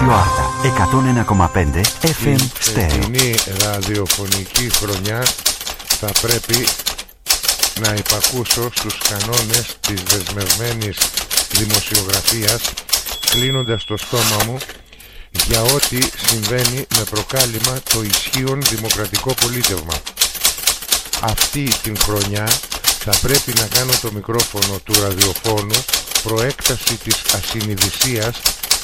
Ράδιο Άρτα 101,5 FM Stereo. Η ραδιοφωνική χρονιά θα πρέπει να υπακούσω στους κανόνες της δεσμευμένης δημοσιογραφίας κλείνοντας το στόμα μου για ό,τι συμβαίνει με προκάλημα το ισχύον δημοκρατικό πολίτευμα. Αυτή την χρονιά θα πρέπει να κάνω το μικρόφωνο του ραδιοφώνου προέκταση της ασυνειδησίας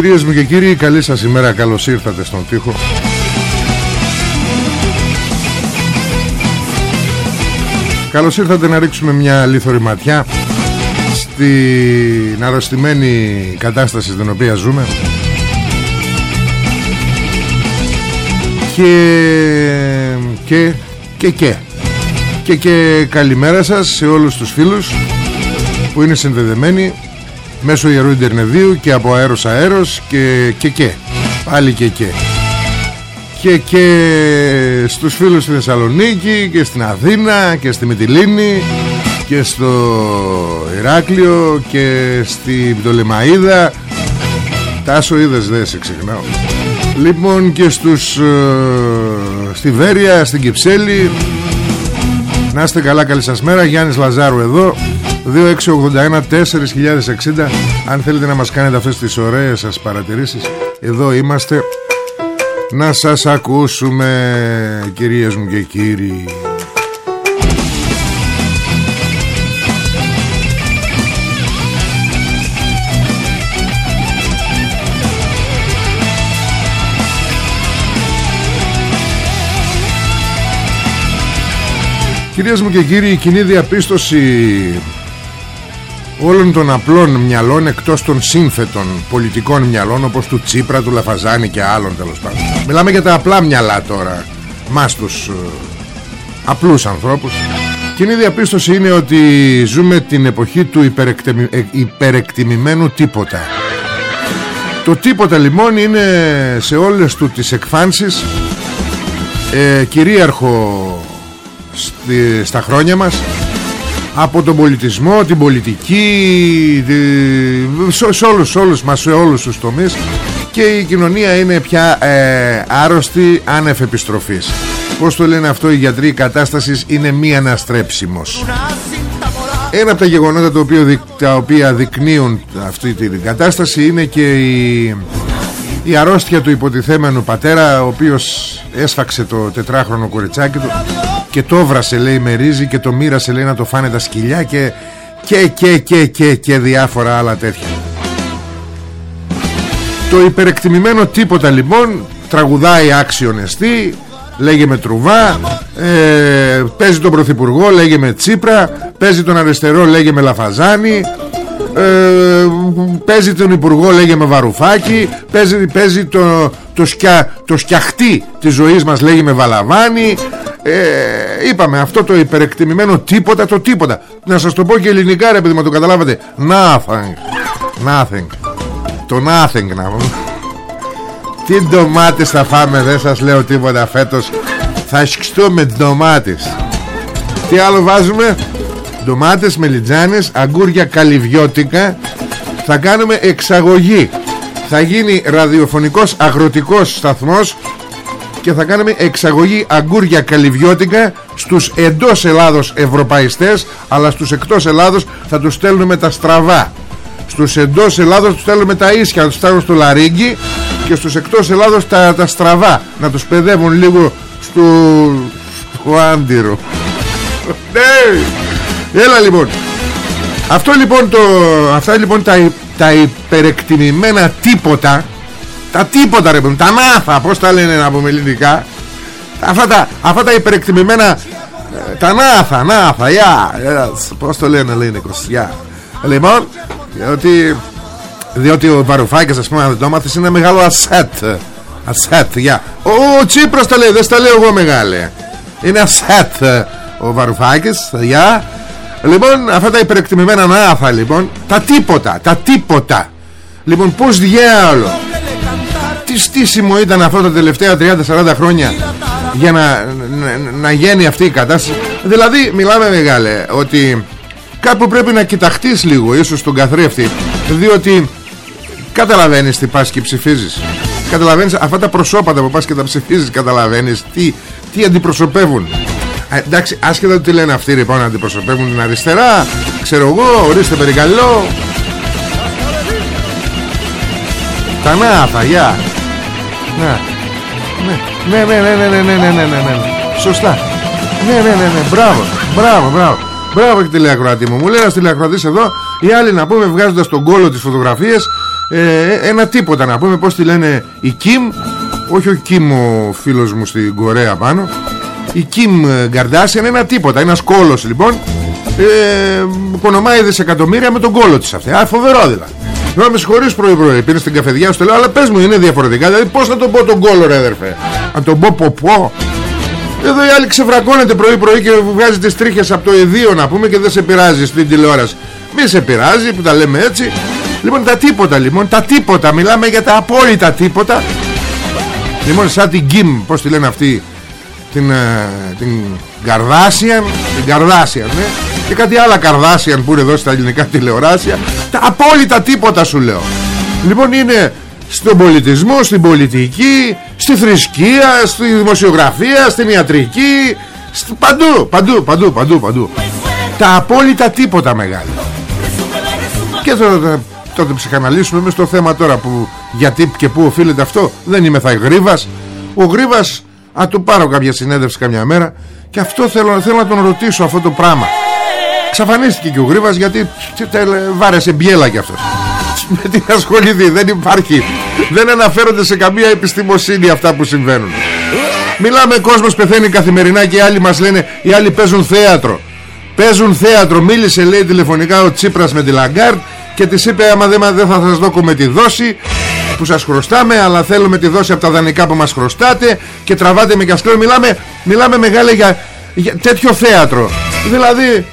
Κυρίες μου και κύριοι, καλή σας ημέρα, καλώς ήρθατε στον τοίχο. Καλώς ήρθατε να ρίξουμε μια λίθωρη ματιά στην αρρωστημένη κατάσταση στην οποία ζούμε και και και και και, και καλημέρα σας σε όλους τους φίλους που είναι συνδεδεμένοι μέσω ιερού Ιντερνεδίου και από αέρος αέρος και και και. Πάλι και και. Και και στους φίλους στη Θεσσαλονίκη και στην Αθήνα και στη Μητυλίνη και στο Ηράκλειο και στη Πτολεμαίδα Τάσο είδες δεν σε ξεχνάω. Λοιπόν και στους ε, στη Βέρεια, στην Κυψέλη. Να είστε καλά καλή σας μέρα. Γιάννης Λαζάρου εδώ 2681 4060 Αν θέλετε να μας κάνετε αυτές τις ωραίες σας παρατηρήσεις Εδώ είμαστε Να σας ακούσουμε Κυρίες μου και κύριοι. Κυρίες μου και κύριοι, η κοινή διαπίστωση όλων των απλών μυαλών εκτός των σύνθετων πολιτικών μυαλών όπως του Τσίπρα, του Λαφαζάνη και άλλων τέλος πάντων. Μιλάμε για τα απλά μυαλά τώρα, μας τους ε, απλούς ανθρώπους. Κοινή διαπίστωση είναι ότι ζούμε την εποχή του υπερεκτιμη, ε, υπερεκτιμημένου τίποτα. Το τίποτα λοιπόν είναι σε όλες του τις εκφάνσεις ε, κυρίαρχο στα χρόνια μας από τον πολιτισμό, την πολιτική σε, σε όλους, όλους μας, σε όλους τους τομείς. Και η κοινωνία είναι πια ε, άρρωστη άνευ επιστροφής. Πως το λένε αυτό οι γιατροί η κατάστασης είναι μη αναστρέψιμος. Ένα από τα γεγονότα το οποίο, τα οποία δεικνύουν αυτή την κατάσταση είναι και η, η αρρώστια του υποτιθέμενου πατέρα ο οποίος έσφαξε το τετράχρονο κοριτσάκι του και το έβρασε λέει με ρύζι και το μοίρασε λέει να το φάνε τα σκυλιά και και και και και, και διάφορα άλλα τέτοια. Το υπερεκτιμημένο τίποτα λοιπόν τραγουδάει άξιον εστί λέγε με Τρουβά ε, παίζει τον Πρωθυπουργό λέγε με Τσίπρα παίζει τον αριστερό λέγε με Λαφαζάνη ε, παίζει τον Υπουργό λέγε με Βαρουφάκη παίζει, παίζει το, το, σκια, το σκιαχτή της ζωής μας λέγε με Βαλαβάνη ε, είπαμε αυτό το υπερεκτιμημένο τίποτα το τίποτα. Να σας το πω και ελληνικά ρε παιδί μα το καταλάβατε. Nothing. Nothing. Το nothing να πούμε τι ντομάτες θα φάμε δεν σας λέω τίποτα φέτος. Θα σκιστούμε ντομάτες. Τι άλλο βάζουμε; Ντομάτες, μελιτζάνες, αγκούρια καλυβιώτικα. Θα κάνουμε εξαγωγή. Θα γίνει ραδιοφωνικός αγροτικός σταθμός και θα κάνουμε εξαγωγή αγκούρια καλυβιώτικα στους εντός Ελλάδος ευρωπαϊστές αλλά στους εκτός Ελλάδος θα τους στέλνουμε τα στραβά. Στους εντός Ελλάδος τους στέλνουμε τα ίσια τους στέλνουμε στο Λαρίγκι και στους εκτός Ελλάδος τα, τα στραβά. Να τους παιδεύουν λίγο στο, στο άντυρο ναι έλα λοιπόν. Αυτό λοιπόν το αυτά λοιπόν τα, τα υπερεκτιμημένα τίποτα τα τίποτα ρε τα νάθα πως τα λένε να πούμε ελληνικά. Αυτά τα, αυτά τα υπερεκτιμημένα ε, τα νάθα νάθα για yeah, πως το λένε ελληνικος για λοιπόν διότι, διότι ο Βαρουφάκης ας πούμε αν δεν το μάθεις είναι μεγάλο ασέτ ασέτ για ο, ο Τσίπρας τα λέει δεν στα λέω εγώ μεγάλε. Είναι ασέτ ο Βαρουφάκης για Λοιπόν αυτά τα υπερεκτιμημένα νάθα λοιπόν Τα τίποτα Τα τίποτα. Λοιπόν πως διάολο Τι στήσιμο ήταν αυτό τα τελευταία 30-40 χρόνια Για να, να, να γίνει αυτή η κατάσταση Δηλαδή μιλάμε μεγάλε Ότι κάπου πρέπει να κοιταχτείς λίγο Ίσως τον καθρέφτη Διότι καταλαβαίνεις τι πας και ψηφίζεις Καταλαβαίνεις αυτά τα προσώπατα που πας και τα ψηφίζεις Καταλαβαίνεις τι, τι αντιπροσωπεύουν εντάξει, άσχετα τι λένε αυτοί λοιπόν αντιπροσωπεύουν την αριστερά. Ξέρω εγώ, ορίστε περικαλώ. Τα νάφα, γεια. Ναι. Ναι, ναι, ναι, ναι, ναι, ναι, ναι, ναι, ναι, ναι. Σωστά. Ναι, ναι, ναι, ναι, μπράβο, μπράβο, μπράβο. Μπράβο και τηλεακροατή μου. Μου λέει ένας τηλεακροατής εδώ, οι άλλοι να πούμε βγάζοντας τον κόλο τις φωτογραφίες, ε, ένα τίποτα να πούμε πώς τη λένε η Κιμ, όχι ο Κιμ ο φίλος μου στην Κορέα πάνω, η Κιμ Γκαρντάσιαν ένα τίποτα Ένας κόλος λοιπόν ε, Κονομάει δισεκατομμύρια με τον κόλο της αυτή Α φοβερό δηλαδή να με συγχωρείς πρωί πρωί Πήρες στην καφεδιά σου το λέω Αλλά πες μου είναι διαφορετικά Δηλαδή πως θα τον πω τον κόλο ρε αδερφέ; Αν τον πω πω πω Εδώ η άλλη ξεβρακώνεται πρωί πρωί Και βγάζει τις τρίχες από το εδίο να πούμε Και δεν σε πειράζει στην τηλεόραση. Μη σε πειράζει που τα λέμε έτσι. Λοιπόν τα τίποτα λοιπόν Τα τίποτα. Μιλάμε για τα απόλυτα τίποτα. Λοιπόν σαν την Κιμ Πως τη λένε αυτή την, ε, την Καρδάσιαν την Καρδάσιαν ναι. Και κάτι άλλα Καρδάσιαν που είναι εδώ στα ελληνικά τηλεοράσια. Τα απόλυτα τίποτα σου λέω. Λοιπόν είναι στον πολιτισμό, στην πολιτική στη θρησκεία, στη δημοσιογραφία στην ιατρική στη... παντού, παντού, παντού, παντού, παντού. Τα απόλυτα τίποτα μεγάλα και τότε, τότε ψυχαναλύσουμε εμείς το θέμα τώρα που γιατί και πού οφείλεται αυτό. Δεν είμαι θα γρίβας. Ο Γρίβας Α του πάρω κάποια συνέντευξη καμιά μέρα Και αυτό θέλω, θέλω να τον ρωτήσω αυτό το πράγμα. Ξαφανίστηκε και ο Γρήβας γιατί βάρεσε μπιέλα κι αυτός. Με την ασχοληθεί δεν υπάρχει. Δεν αναφέρονται σε καμία επιστημοσύνη αυτά που συμβαίνουν. Μιλάμε κόσμος πεθαίνει καθημερινά και οι άλλοι μας λένε Οι άλλοι παίζουν θέατρο. Παίζουν θέατρο. Μίλησε λέει τηλεφωνικά ο Τσίπρας με τη Λαγκάρντ Και της είπε άμα δεν, δεν θα σας δω με τη δόση που σας χρωστάμε αλλά θέλουμε τη δόση από τα δανεικά που μας χρωστάτε και τραβάτε με κασκλό μιλάμε, μιλάμε μεγάλε για, για τέτοιο θέατρο. Δηλαδή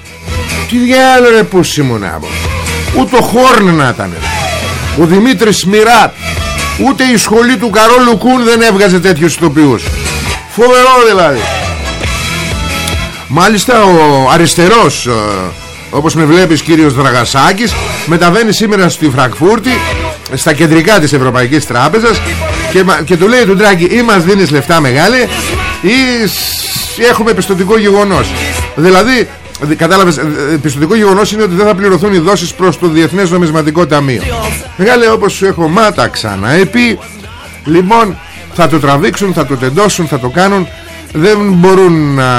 τι διάλογο ρε που να ούτε ο Χόρν να ήταν. Ο Δημήτρης Σμιράτ ούτε η σχολή του Καρόλου Κούν δεν έβγαζε τέτοιους ηθοποιούς. Φοβερό δηλαδή. Μάλιστα ο αριστερός ε, όπως με βλέπεις κύριος Δραγασάκης μεταβαίνει σήμερα στη Φραγκφούρτη στα κεντρικά της Ευρωπαϊκής Τράπεζας και, και του λέει του Ντράγκη ή μας δίνεις λεφτά μεγάλη ή έχουμε πιστοτικό γεγονός δηλαδή κατάλαβες πιστοτικό γεγονός είναι ότι δεν θα πληρωθούν οι δόσεις προς το Διεθνές Νομισματικό Ταμείο. Μεγάλη όπως σου έχω μάτα ξανά επί λοιπόν θα το τραβήξουν θα το τεντώσουν θα το κάνουν. Δεν μπορούν να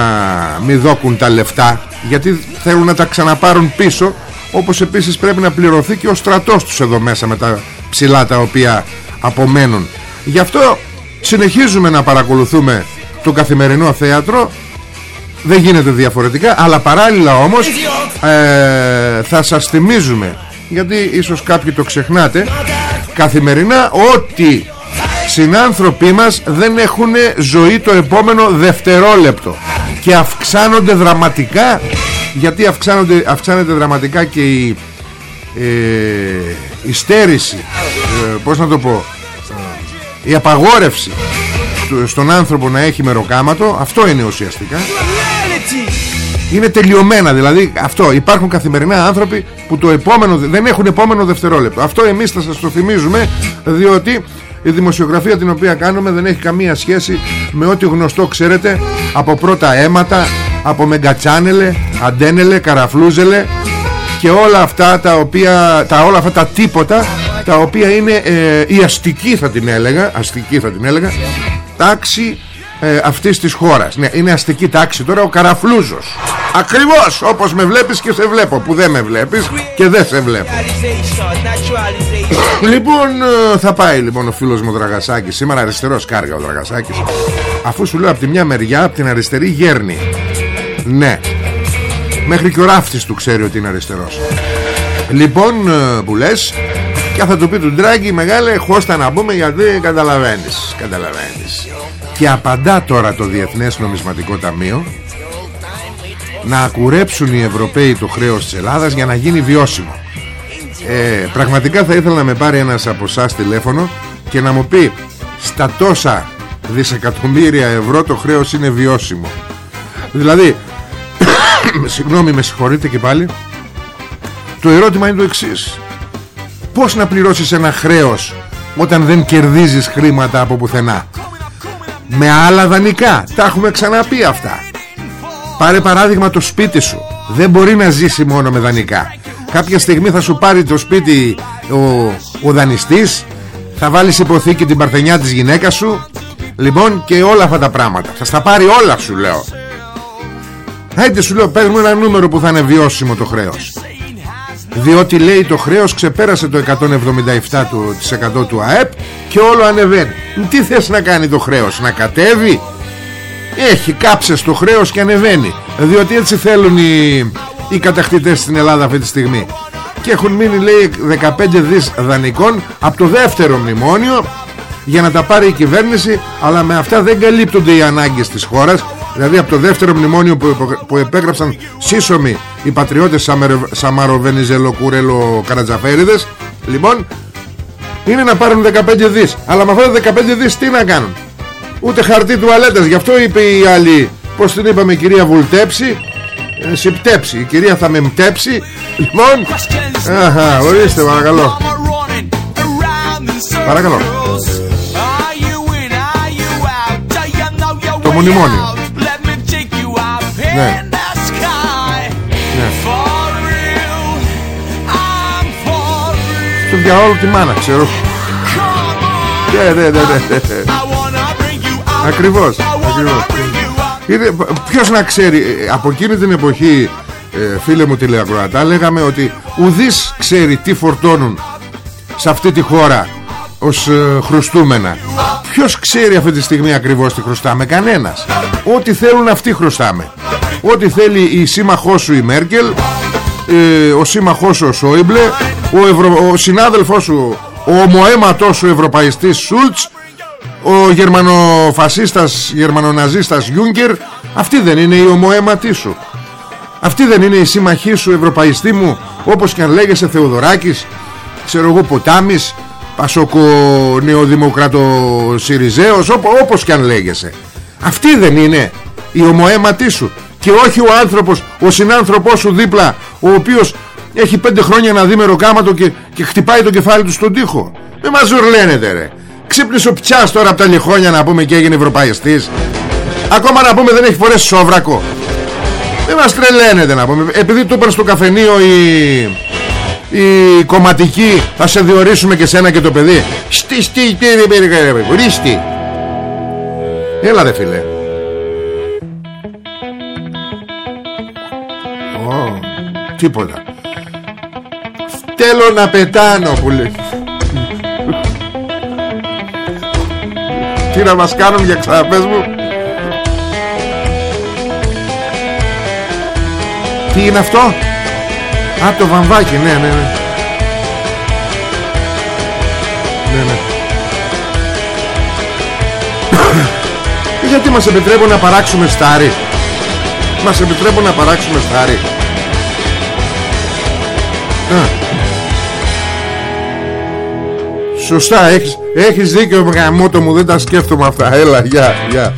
μη δόκουν τα λεφτά γιατί θέλουν να τα ξαναπάρουν πίσω όπως επίσης πρέπει να πληρωθεί και ο στρατός τους εδώ μέσα με τα ψηλά τα οποία απομένουν. Γι' αυτό συνεχίζουμε να παρακολουθούμε το καθημερινό θέατρο. Δεν γίνεται διαφορετικά αλλά παράλληλα όμως ε, θα σας θυμίζουμε γιατί ίσως κάποιοι το ξεχνάτε καθημερινά ότι συνάνθρωποι μας δεν έχουν ζωή το επόμενο δευτερόλεπτο. Και αυξάνονται δραματικά γιατί αυξάνονται, αυξάνεται δραματικά και η ε, η στέρηση ε, πώς να το πω η απαγόρευση στον άνθρωπο να έχει μεροκάματο αυτό είναι ουσιαστικά. Είναι τελειωμένα δηλαδή αυτό υπάρχουν καθημερινά άνθρωποι που το επόμενο, δεν έχουν επόμενο δευτερόλεπτο. Αυτό εμείς θα σας το θυμίζουμε διότι η δημοσιογραφία την οποία κάνουμε δεν έχει καμία σχέση με ό,τι γνωστό ξέρετε από πρώτα αίματα από μεγκατσάνελε, αντένελε, καραφλούζελε και όλα αυτά τα οποία τα όλα αυτά τα τίποτα τα οποία είναι ε, η αστική θα την έλεγα αστική θα την έλεγα τάξη ε, αυτής της χώρας. Ναι, είναι αστική τάξη τώρα ο Καραφλούζος. Ακριβώς όπως με βλέπεις και σε βλέπω που δεν με βλέπεις και δεν σε βλέπω. Λοιπόν ε, θα πάει λοιπόν ο φίλος μου ο Δραγασάκης σήμερα αριστερός κάργα ο Δραγασάκης. Αφού σου λέω από τη μια μεριά από την αριστερή γέρνη ναι μέχρι και ο ράφτης του ξέρει ότι είναι αριστερός. Λοιπόν ε, που λες και θα του πει του Ντράγκη μεγάλε χώστα να πούμε γιατί καταλαβαίνεις Καταλαβαίνεις Και απαντά τώρα το Διεθνές Νομισματικό Ταμείο Να ακουρέψουν οι Ευρωπαίοι το χρέος της Ελλάδας για να γίνει βιώσιμο. Ε, Πραγματικά θα ήθελα να με πάρει ένας από εσάς τηλέφωνο Και να μου πει στα τόσα δισεκατομμύρια ευρώ το χρέος είναι βιώσιμο Δηλαδή Συγγνώμη με συγχωρείτε και πάλι. Το ερώτημα είναι το εξής. Πώς να πληρώσεις ένα χρέος Όταν δεν κερδίζεις χρήματα από πουθενά; Με άλλα δανεικά. Τα έχουμε ξαναπεί αυτά. Πάρε παράδειγμα το σπίτι σου. Δεν μπορεί να ζήσει μόνο με δανεικά. Κάποια στιγμή θα σου πάρει το σπίτι Ο, ο δανειστής Θα βάλεις υποθήκη την παρθενιά της γυναίκας σου. Λοιπόν και όλα αυτά τα πράγματα. Θα στα πάρει όλα σου λέω Άιτε σου λέω παίρνουμε ένα νούμερο που θα είναι βιώσιμο το χρέος. Διότι λέει το χρέος ξεπέρασε το 177% του ΑΕΠ και όλο ανεβαίνει. Τι θες να κάνει το χρέος να κατέβει; Έχει κάψες το χρέος και ανεβαίνει. Διότι έτσι θέλουν οι, οι κατακτητές στην Ελλάδα αυτή τη στιγμή. Και έχουν μείνει λέει 15 δις δανεικών από το δεύτερο μνημόνιο για να τα πάρει η κυβέρνηση αλλά με αυτά δεν καλύπτονται οι ανάγκες της χώρας δηλαδή από το δεύτερο μνημόνιο που, που επέγραψαν σύσσωμοι οι πατριώτες Σαμαρο Βενιζέλο Κουρέλο Καρατζαφέριδες λοιπόν είναι να πάρουν 15 δις. Αλλά με αυτά τα 15 δις τι να κάνουν; Ούτε χαρτί τουαλέτας. Γι' αυτό είπε η άλλη πως την είπαμε η κυρία Βουλτέψη. Ε, Συμπτέψη. Η κυρία θα με μτέψει. Λοιπόν αχα, ορίστε παρακαλώ. Παρακαλώ. Το μνημόνιο ναι. ναι. Στο διαόλου τη μάνα ξέρω. Ναι ναι ναι ναι Ακριβώς Ακριβώς. είναι, Ποιος να ξέρει ε, Από εκείνη την εποχή ε, Φίλε μου τηλεακροατά Λέγαμε ότι ουδής ξέρει τι φορτώνουν Σε αυτή τη χώρα Ως ε, χρωστούμενα. Ποιος ξέρει αυτή τη στιγμή ακριβώς τι χρωστάμε; Κανένας. Ό,τι θέλουν αυτοί χρωστάμε Ό,τι θέλει η σύμμαχός σου η Μέρκελ ε, Ο σύμμαχός σου ο Σόιμπλε Ο, Ευρω... ο συνάδελφός σου Ο ομοαίματός σου ευρωπαϊστής Σούλτς Ο γερμανοφασίστας Γερμανοναζίστας Γιούγκερ Αυτή δεν είναι η ομοαίματή σου. Αυτή δεν είναι η σύμμαχή σου ευρωπαϊστή μου Όπως και αν λέγεσαι Θεοδωράκης Ξέρω εγώ Ποτάμις Πασόκο Νεοδημοκρατο Σιριζέος όπως και αν λέγεσαι. Αυτή δεν είναι η ομοαίματή σου Και όχι ο άνθρωπος Ο συνάνθρωπός σου δίπλα Ο οποίος έχει πέντε χρόνια ένα δίμερο κάματο και, και χτυπάει το κεφάλι του στον τοίχο Με μαζουρλένετε ρε Ξύπνησε ο πιάς τώρα από τα λιχόνια να πούμε και έγινε ευρωπαϊστής Ακόμα να πούμε δεν έχει φορέσει σόβρακο Δεν μας τρελαίνετε να πούμε Επειδή το είπαν στο καφενείο η οι κομματικοί θα σε διορίσουμε και σένα και το παιδί Στι στι Ρίστη Έλα ρε φίλε Τίποτα Θέλω να πετάνω που λέει Τι να μας κάνουν για ξαναπες μου Τι είναι αυτό; Α, το βαμβάκι, ναι, ναι, ναι. Ναι, ναι. Γιατί μας επιτρέπουν να παράξουμε στάρι; Μας επιτρέπουν να παράξουμε στάρι. Α. Σωστά, έχεις, έχεις δίκιο γαμότο μου, δεν τα σκέφτομαι αυτά. Έλα, γεια, γεια.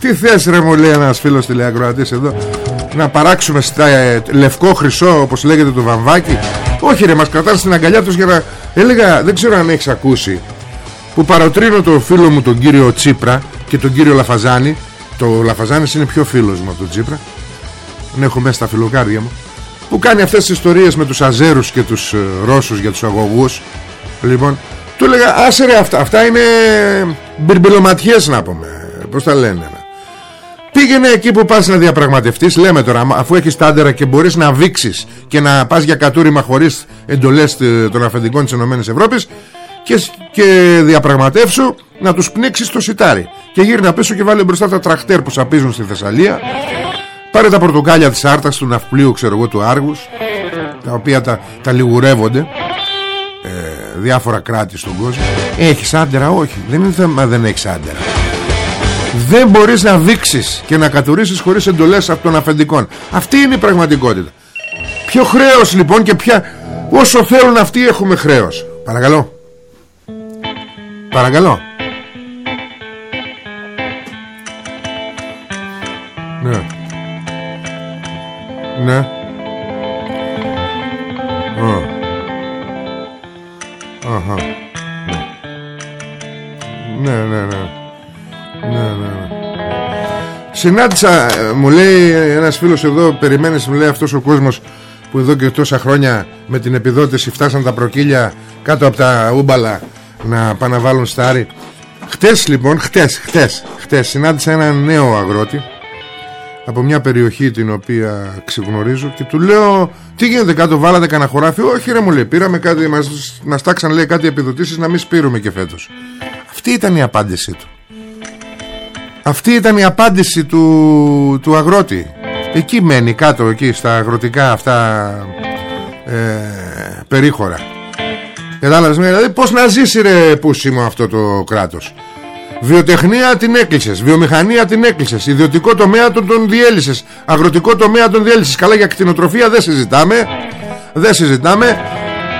Τι θες ρε μου λέει ένας φίλος τηλεακροατής εδώ να παράξουμε στα ε, λευκό χρυσό όπως λέγεται το βαμβάκι; Όχι ρε μας κρατάνε στην αγκαλιά τους για να έλεγα δεν ξέρω αν έχεις ακούσει που παροτρύνω τον φίλο μου τον κύριο Τσίπρα και τον κύριο Λαφαζάνη το Λαφαζάνης είναι πιο φίλος μου από τον Τσίπρα τον έχω μέσα στα φιλοκάρδια μου που κάνει αυτές τις ιστορίες με τους Αζέρους και τους ε, Ρώσους για τους αγωγούς. Λοιπόν Του έλεγα άσε ρε αυτά Αυτά είναι μπιρμπιλωματιές να πούμε. Πώς τα λένε Πήγαινε εκεί που πας να διαπραγματευτείς Λέμε τώρα αφού έχεις τάντερα και μπορείς να βήξεις Και να πας για κατούριμα χωρίς εντολές των αφεντικών της ΕΕ και, και διαπραγματεύσου να τους πνίξεις το σιτάρι Και γύρνα πίσω και βάλε μπροστά τα τραχτέρ που σαπίζουν στη Θεσσαλία Πάρε τα πορτοκάλια της άρτας του ναυπλίου ξέρω εγώ του Άργους Τα οποία τα, τα λιγουρεύονται ε, Διάφορα κράτη στον κόσμο. Έχεις άντερα όχι. Δεν είναι θέμα δεν έχεις άντερα δεν μπορείς να δείξεις και να κατουρίσεις χωρίς εντολές από των αφεντικών. Αυτή είναι η πραγματικότητα. Ποιο χρέος λοιπόν και ποια όσο θέλουν αυτοί έχουμε χρέος. Παρακαλώ. Παρακαλώ ναι Αχα. Ναι, ναι, ναι. Ναι, ναι, ναι. Συνάντησα, ε, μου λέει ένας φίλος εδώ, περιμένεις, μου λέει αυτός ο κόσμος που εδώ και τόσα χρόνια με την επιδότηση φτάσαν τα προκύλια κάτω από τα ούμπαλα να πάνε να βάλουν στάρι. Χτες λοιπόν, χτες, χτες, χτες συνάντησα έναν νέο αγρότη από μια περιοχή την οποία ξεγνωρίζω και του λέω τι γίνεται κάτω βάλατε κανένα χωράφι; Όχι ρε μου λέει πήραμε κάτι μας, μας τάξαν λέει κάτι επιδοτήσεις να μην σπείρουμε και φέτος αυτή ήταν η απάντησή του. Αυτή ήταν η απάντηση του, του αγρότη. Εκεί μένει κάτω εκεί στα αγροτικά αυτά ε, περίχωρα. Κατάλαβες δηλαδή πως να ζήσει ρε πούσιμο αυτό το κράτος Βιοτεχνία την έκλεισες Βιομηχανία την έκλεισες Ιδιωτικό τομέα τον, τον διέλυσες Αγροτικό τομέα τον διέλυσες. Καλά για κτηνοτροφία δεν συζητάμε Δεν συζητάμε.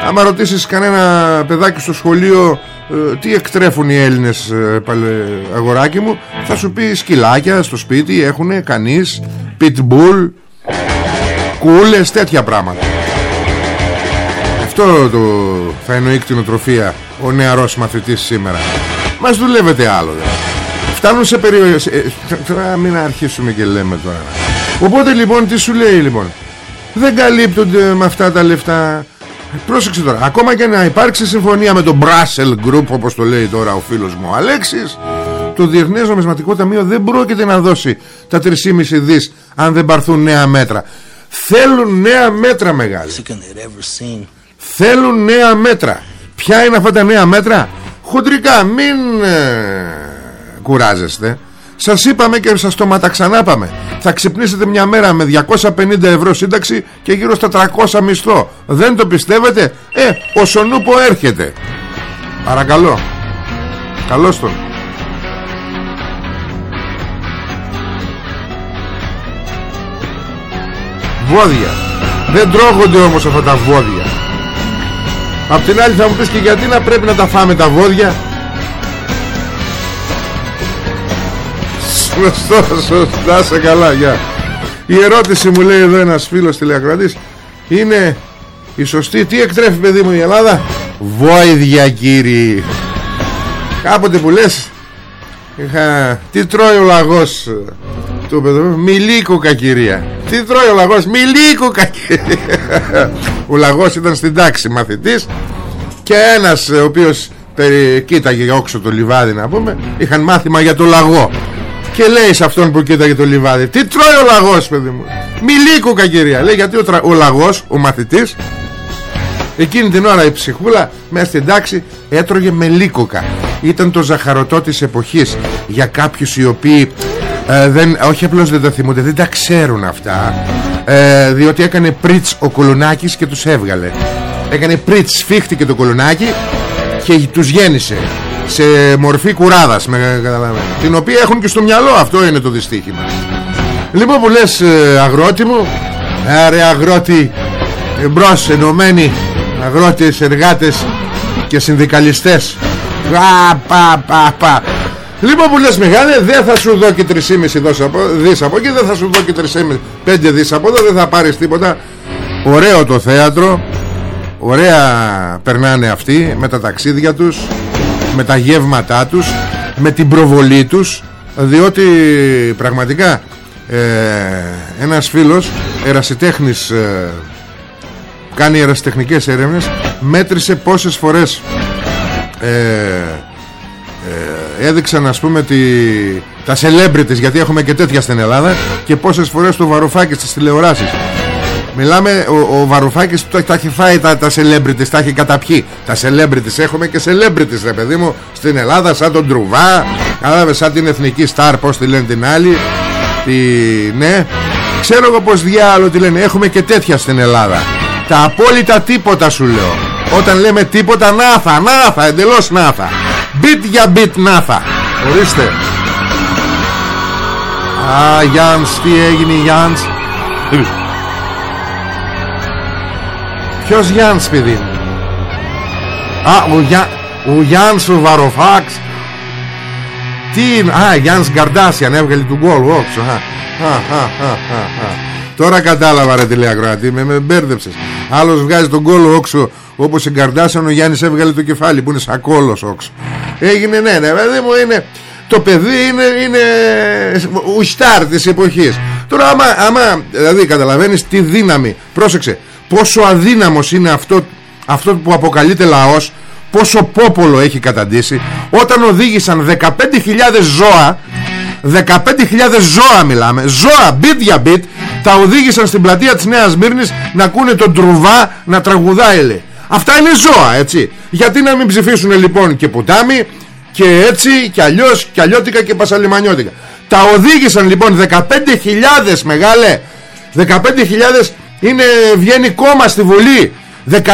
Άμα ρωτήσεις κανένα παιδάκι στο σχολείο ε, τι εκτρέφουν οι Έλληνες ε, αγοράκι μου θα σου πει σκυλάκια στο σπίτι έχουν κανείς pitbull κούλες τέτοια πράγματα. Αυτό το θα εννοεί κτηνοτροφία ο νεαρός μαθητής σήμερα μας δουλεύετε άλλο δε. φτάνουν σε περιοχές ε, τώρα μην αρχίσουμε και λέμε τώρα. Οπότε λοιπόν τι σου λέει λοιπόν; Δεν καλύπτονται με αυτά τα λεφτά. Πρόσεξε τώρα. Ακόμα και να υπάρξει συμφωνία με το Brussels Group Όπως το λέει τώρα ο φίλος μου ο Αλέξης Το Διεθνές Νομισματικό Ταμείο Δεν πρόκειται να δώσει τα 3,5 δις Αν δεν πάρθουν νέα μέτρα. Θέλουν νέα μέτρα μεγάλη. Θέλουν νέα μέτρα. Ποια είναι αυτά τα νέα μέτρα; Χοντρικά μην ε, κουράζεστε. Σας είπαμε και σας το ματαξανάπαμε. Θα ξυπνήσετε μια μέρα με 250 ευρώ σύνταξη Και γύρω στα 300 μισθό. Δεν το πιστεύετε; Ε, ο Σονούπο έρχεται. Παρακαλώ. Καλώς τον. Βόδια. Δεν τρώγονται όμως αυτά τα βόδια Απ' την άλλη θα μου πεις και γιατί να πρέπει να τα φάμε τα βόδια Σωστό, σωστά, σε καλά, γεια. Η ερώτηση μου λέει εδώ ένας φίλος τηλεακροατής είναι η σωστή. Τι εκτρέφει παιδί μου η Ελλάδα; Βόηδια κύριε. Κάποτε που λες είχα... Τι τρώει ο λαγός του παιδού Μιλίκουκα κυρία Τι τρώει ο λαγός. Μιλίκουκα κυρία Ο λαγός ήταν στην τάξη μαθητής Και ένας ο οποίος περι... κοίταγε όξο το λιβάδι να πούμε Είχαν μάθημα για το λαγό. Και λέει σε αυτόν που κοίταγε το λιβάδι Τι τρώει ο λαγός παιδί μου; Μιλίκουκα κυρία Λέει γιατί ο, τρα... ο λαγός ο μαθητής Εκείνη την ώρα η ψυχούλα Μέσα στην τάξη έτρωγε με λίκοκα Ήταν το ζαχαρωτό της εποχής Για κάποιους οι οποίοι ε, δεν, Όχι απλώς δεν τα θυμούνται Δεν τα ξέρουν αυτά. Ε, Διότι έκανε πριτς ο Κολονάκης Και τους έβγαλε. Έκανε πριτς σφίχτηκε το Κολονάκι Και τους γέννησε σε μορφή κουράδας με, την οποία έχουν και στο μυαλό αυτό είναι το δυστύχημα. Λοιπόν που λες ε, αγρότη μου άρε αγρότη εμπρός ενωμένοι αγρότες, εργάτες και συνδικαλιστές. Πα, πα, πα, πα. Λοιπόν που λες μεγάλε δεν θα σου δω και 3,5 δις από εκεί δεν θα σου δω και 3,5 5 δις από εδώ δεν θα πάρεις τίποτα. Ωραίο το θέατρο ωραία περνάνε αυτοί με τα ταξίδια τους με τα γεύματά τους με την προβολή τους διότι πραγματικά ε, ένας φίλος ερασιτέχνης ε, κάνει ερασιτεχνικές έρευνες μέτρησε πόσες φορές ε, ε, έδειξαν ας πούμε τη, τα celebrities γιατί έχουμε και τέτοια στην Ελλάδα και πόσες φορές το Βαρουφάκης στις τηλεοράσεις Μιλάμε, ο, ο Βαρουφάκης το, τα έχει φάει τα, τα celebrities, τα έχει καταπιεί. Τα celebrities, έχουμε και celebrities ρε παιδί μου στην Ελλάδα, σαν τον Τρουβά, κατάλαβες σαν την εθνική στάρ, πώς τη λένε την άλλη. Τη, ναι, ξέρω εγώ πως διάλογο τη λένε, έχουμε και τέτοια στην Ελλάδα. Τα απόλυτα τίποτα σου λέω. Όταν λέμε τίποτα, νάθα, νάθα, εντελώς νάθα. Μπιτ για μπιτ νάθα. Ορίστε. Α, Γιάννς, τι έγινε Γιάννς; Ποιος Γιάννης παιδί μου; Α ο, Γιά... ο Γιάννης ο Βαροφάξ Τι είναι Α Γιάννης Γκαρντάσιαν έβγαλε του γκολ όξο Τώρα κατάλαβα ρε τηλεακροατή με, με μπέρδεψες Άλλος βγάζει τον γκολ όξο όπως η Γκαρντάσιαν ο Γιάννης έβγαλε το κεφάλι που είναι σαν κόλος όξο Έγινε ναι ναι παιδί μου είναι το παιδί είναι, είναι ουστάρ της εποχής. Τώρα άμα, άμα δηλαδή καταλαβαίνεις τι δύναμη. Πρόσεξε πόσο αδύναμος είναι αυτό, αυτό που αποκαλείται λαός πόσο πόπολο έχει καταντήσει. Όταν οδήγησαν 15.000 ζώα 15.000 ζώα μιλάμε ζώα bit για bit τα οδήγησαν στην πλατεία της Νέας Μύρνης να ακούνε τον Τρουβά να τραγουδάει λέει. Αυτά είναι ζώα έτσι. Γιατί να μην ψηφίσουν λοιπόν και ποτάμι και έτσι και αλλιώς και αλλιώτικα και πασαλιμανιώτικα. Τα οδήγησαν λοιπόν 15.000 μεγάλε. 15.000 είναι, βγαίνει κόμμα στη Βουλή. 15.000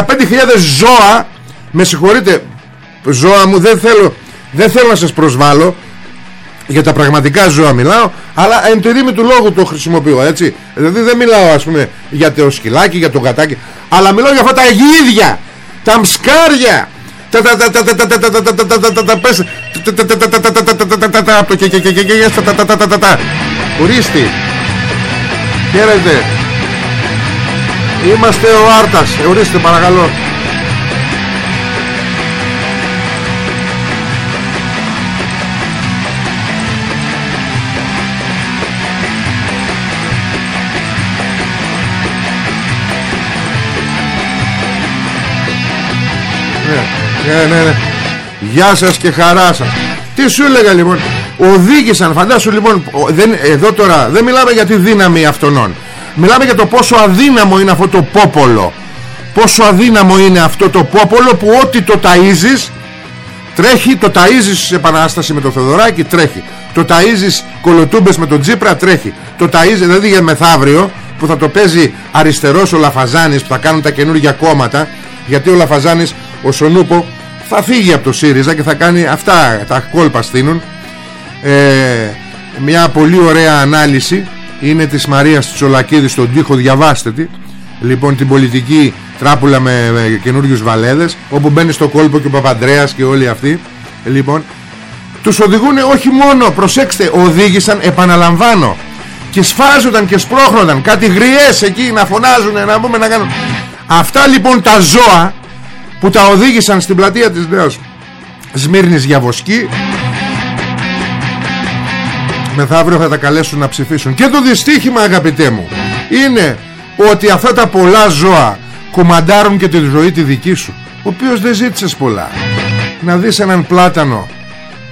ζώα. Με συγχωρείτε ζώα μου δεν θέλω δεν θέλω να σας προσβάλλω. Για τα πραγματικά ζώα μιλάω αλλά εν τη του λόγου το χρησιμοποιώ έτσι. Δηλαδή δεν μιλάω ας πούμε για το σκυλάκι για το γατάκι αλλά μιλάω για αυτά τα γίδια τα μσκάρια τα τα τα τα τα τα τα τα τα τα τα τα πες τα ορίστε χαίρετε Είμαστε ο Άρτας Ορίστε παρακαλώ ναι, ναι, ναι, ναι. Γεια σας και χαρά σας. Τι σου έλεγα λοιπόν Οδήγησαν φαντάσου λοιπόν δεν, Εδώ τώρα δεν μιλάμε για τη δύναμη αυτονών. Μιλάμε για το πόσο αδύναμο είναι αυτό το πόπολο. Πόσο αδύναμο είναι αυτό το πόπολο Που ό,τι το ταΐζεις Τρέχει το ταΐζεις σε επανάσταση με το Θεοδωράκι Τρέχει. Το ταΐζεις κολοτούμπες με τον Τζίπρα Τρέχει. Το ταΐζεις δηλαδή για μεθαύριο Που θα το παίζει αριστερός ο Λαφαζάνης Που θα κάνουν τα καινούργια κόμματα Γιατί ο Λαφαζάνης ο Σονούπο Θα φύγει από το ΣΥΡΙΖΑ και θα κάνει αυτά Τα κόλπα στείνουν. Ε, Μια πολύ ωραία ανάλυση είναι της Μαρίας Τσολακίδης στον τοίχο διαβάστε τη. Λοιπόν την πολιτική τράπουλα με, με καινούριους βαλέδες όπου μπαίνει στο κόλπο και ο Παπαντρέας και όλοι αυτοί. Λοιπόν τους οδηγούν όχι μόνο προσέξτε οδήγησαν επαναλαμβάνω και σφάζονταν και σπρώχνονταν. Κάτι γριές εκεί να φωνάζουν να πούμε να κάνουν. Αυτά λοιπόν τα ζώα που τα οδήγησαν στην πλατεία της Νέας Σμύρνης για βοσκή. Μεθαύριο θα τα καλέσουν να ψηφίσουν. Και το δυστύχημα αγαπητέ μου είναι ότι αυτά τα πολλά ζώα κουμαντάρουν και τη ζωή τη δική σου ο οποίος δεν ζήτησες πολλά. Να δεις έναν πλάτανο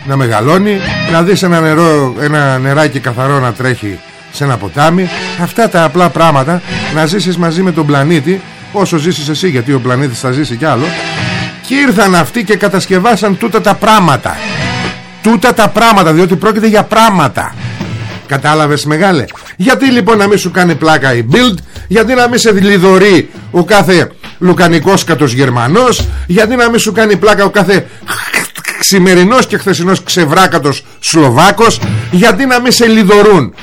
να μεγαλώνει να δεις ένα, νερό, ένα νεράκι καθαρό να τρέχει σε ένα ποτάμι. Αυτά τα απλά πράγματα να ζήσεις μαζί με τον πλανήτη όσο ζήσεις εσύ γιατί ο πλανήτης θα ζήσει κι άλλο. Και ήρθαν αυτοί και κατασκευάσαν τούτα τα πράγματα τούτα τα πράγματα διότι πρόκειται για πράγματα κατάλαβες μεγάλε; Γιατί λοιπόν να μην σου κάνει πλάκα η Build; Γιατί να μην σε λιδωρεί ο κάθε λουκανικός κατος Γερμανός; Γιατί να μην σου κάνει πλάκα ο κάθε σημερινός και χθεσινός ξεβράκατος Σλοβάκος; Γιατί να μην σε λιδωρούν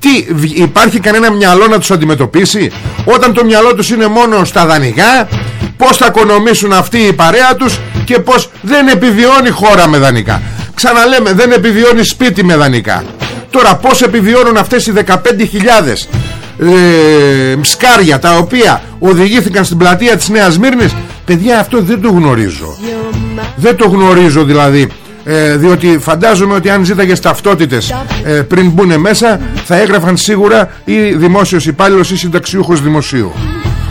τι υπάρχει κανένα μυαλό να τους αντιμετωπίσει; Όταν το μυαλό τους είναι μόνο στα δανεικά πως θα οικονομήσουν αυτοί η παρέα τους και πως δεν επιβιώνει χώρα με δανεικά; Ξαναλέμε δεν επιβιώνει σπίτι με δανεικά. Τώρα πως επιβιώνουν αυτές οι 15.000 ε, Μσκάρια τα οποία οδηγήθηκαν στην πλατεία της Νέας Μύρνης; Παιδιά αυτό δεν το γνωρίζω. Δεν το γνωρίζω δηλαδή ε, διότι φαντάζομαι ότι αν ζήταγες ταυτότητες ε, πριν μπουν μέσα θα έγραφαν σίγουρα ή δημόσιος υπάλληλος ή συνταξιούχος δημοσίου.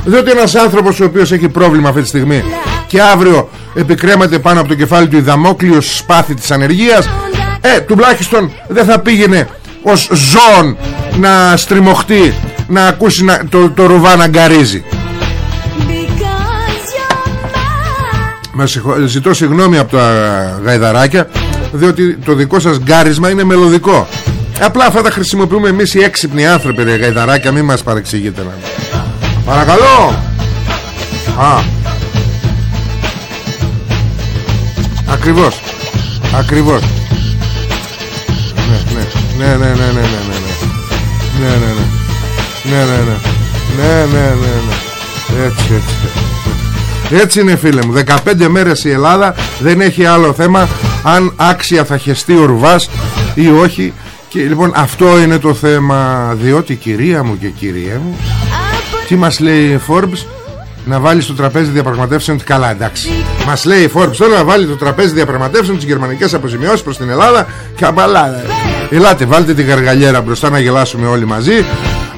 Διότι ένας άνθρωπος ο οποίος έχει πρόβλημα αυτή τη στιγμή και αύριο επικρέμαται πάνω από το κεφάλι του η δαμόκλειος σπάθη της ανεργίας ε, τουλάχιστον δεν θα πήγαινε ως ζώον να στριμωχτεί να ακούσει να, το, το ρουβά να γκαρίζει Με ζητώ συγγνώμη από τα γαϊδαράκια διότι το δικό σας γκάρισμα είναι μελωδικό. Απλά αυτά τα χρησιμοποιούμε εμείς οι έξυπνοι άνθρωποι ρε γαϊδαράκια μην μας παρεξηγείτε παρακαλώ! Α. Ακριβώς. Ακριβώς. Ναι ναι. Ναι ναι ναι ναι ναι ναι ναι. Ναι ναι ναι. Ναι ναι ναι. Ναι ναι έτσι έτσι έτσι είναι φίλε μου. 15 μέρες η Ελλάδα δεν έχει άλλο θέμα αν άξια θα χεστεί ο Ρουβάς ή όχι. Και λοιπόν αυτό είναι το θέμα διότι κυρία μου και κυρία μου τι μας λέει η Forbes; Να βάλει στο τραπέζι διαπραγματεύσεων καλά εντάξει. Μας λέει η Forbes τώρα να βάλει το τραπέζι διαπραγματεύσεων τις γερμανικές αποζημιώσεις προς την Ελλάδα και αμπαλά ελάτε βάλτε την γαργαλιέρα μπροστά να γελάσουμε όλοι μαζί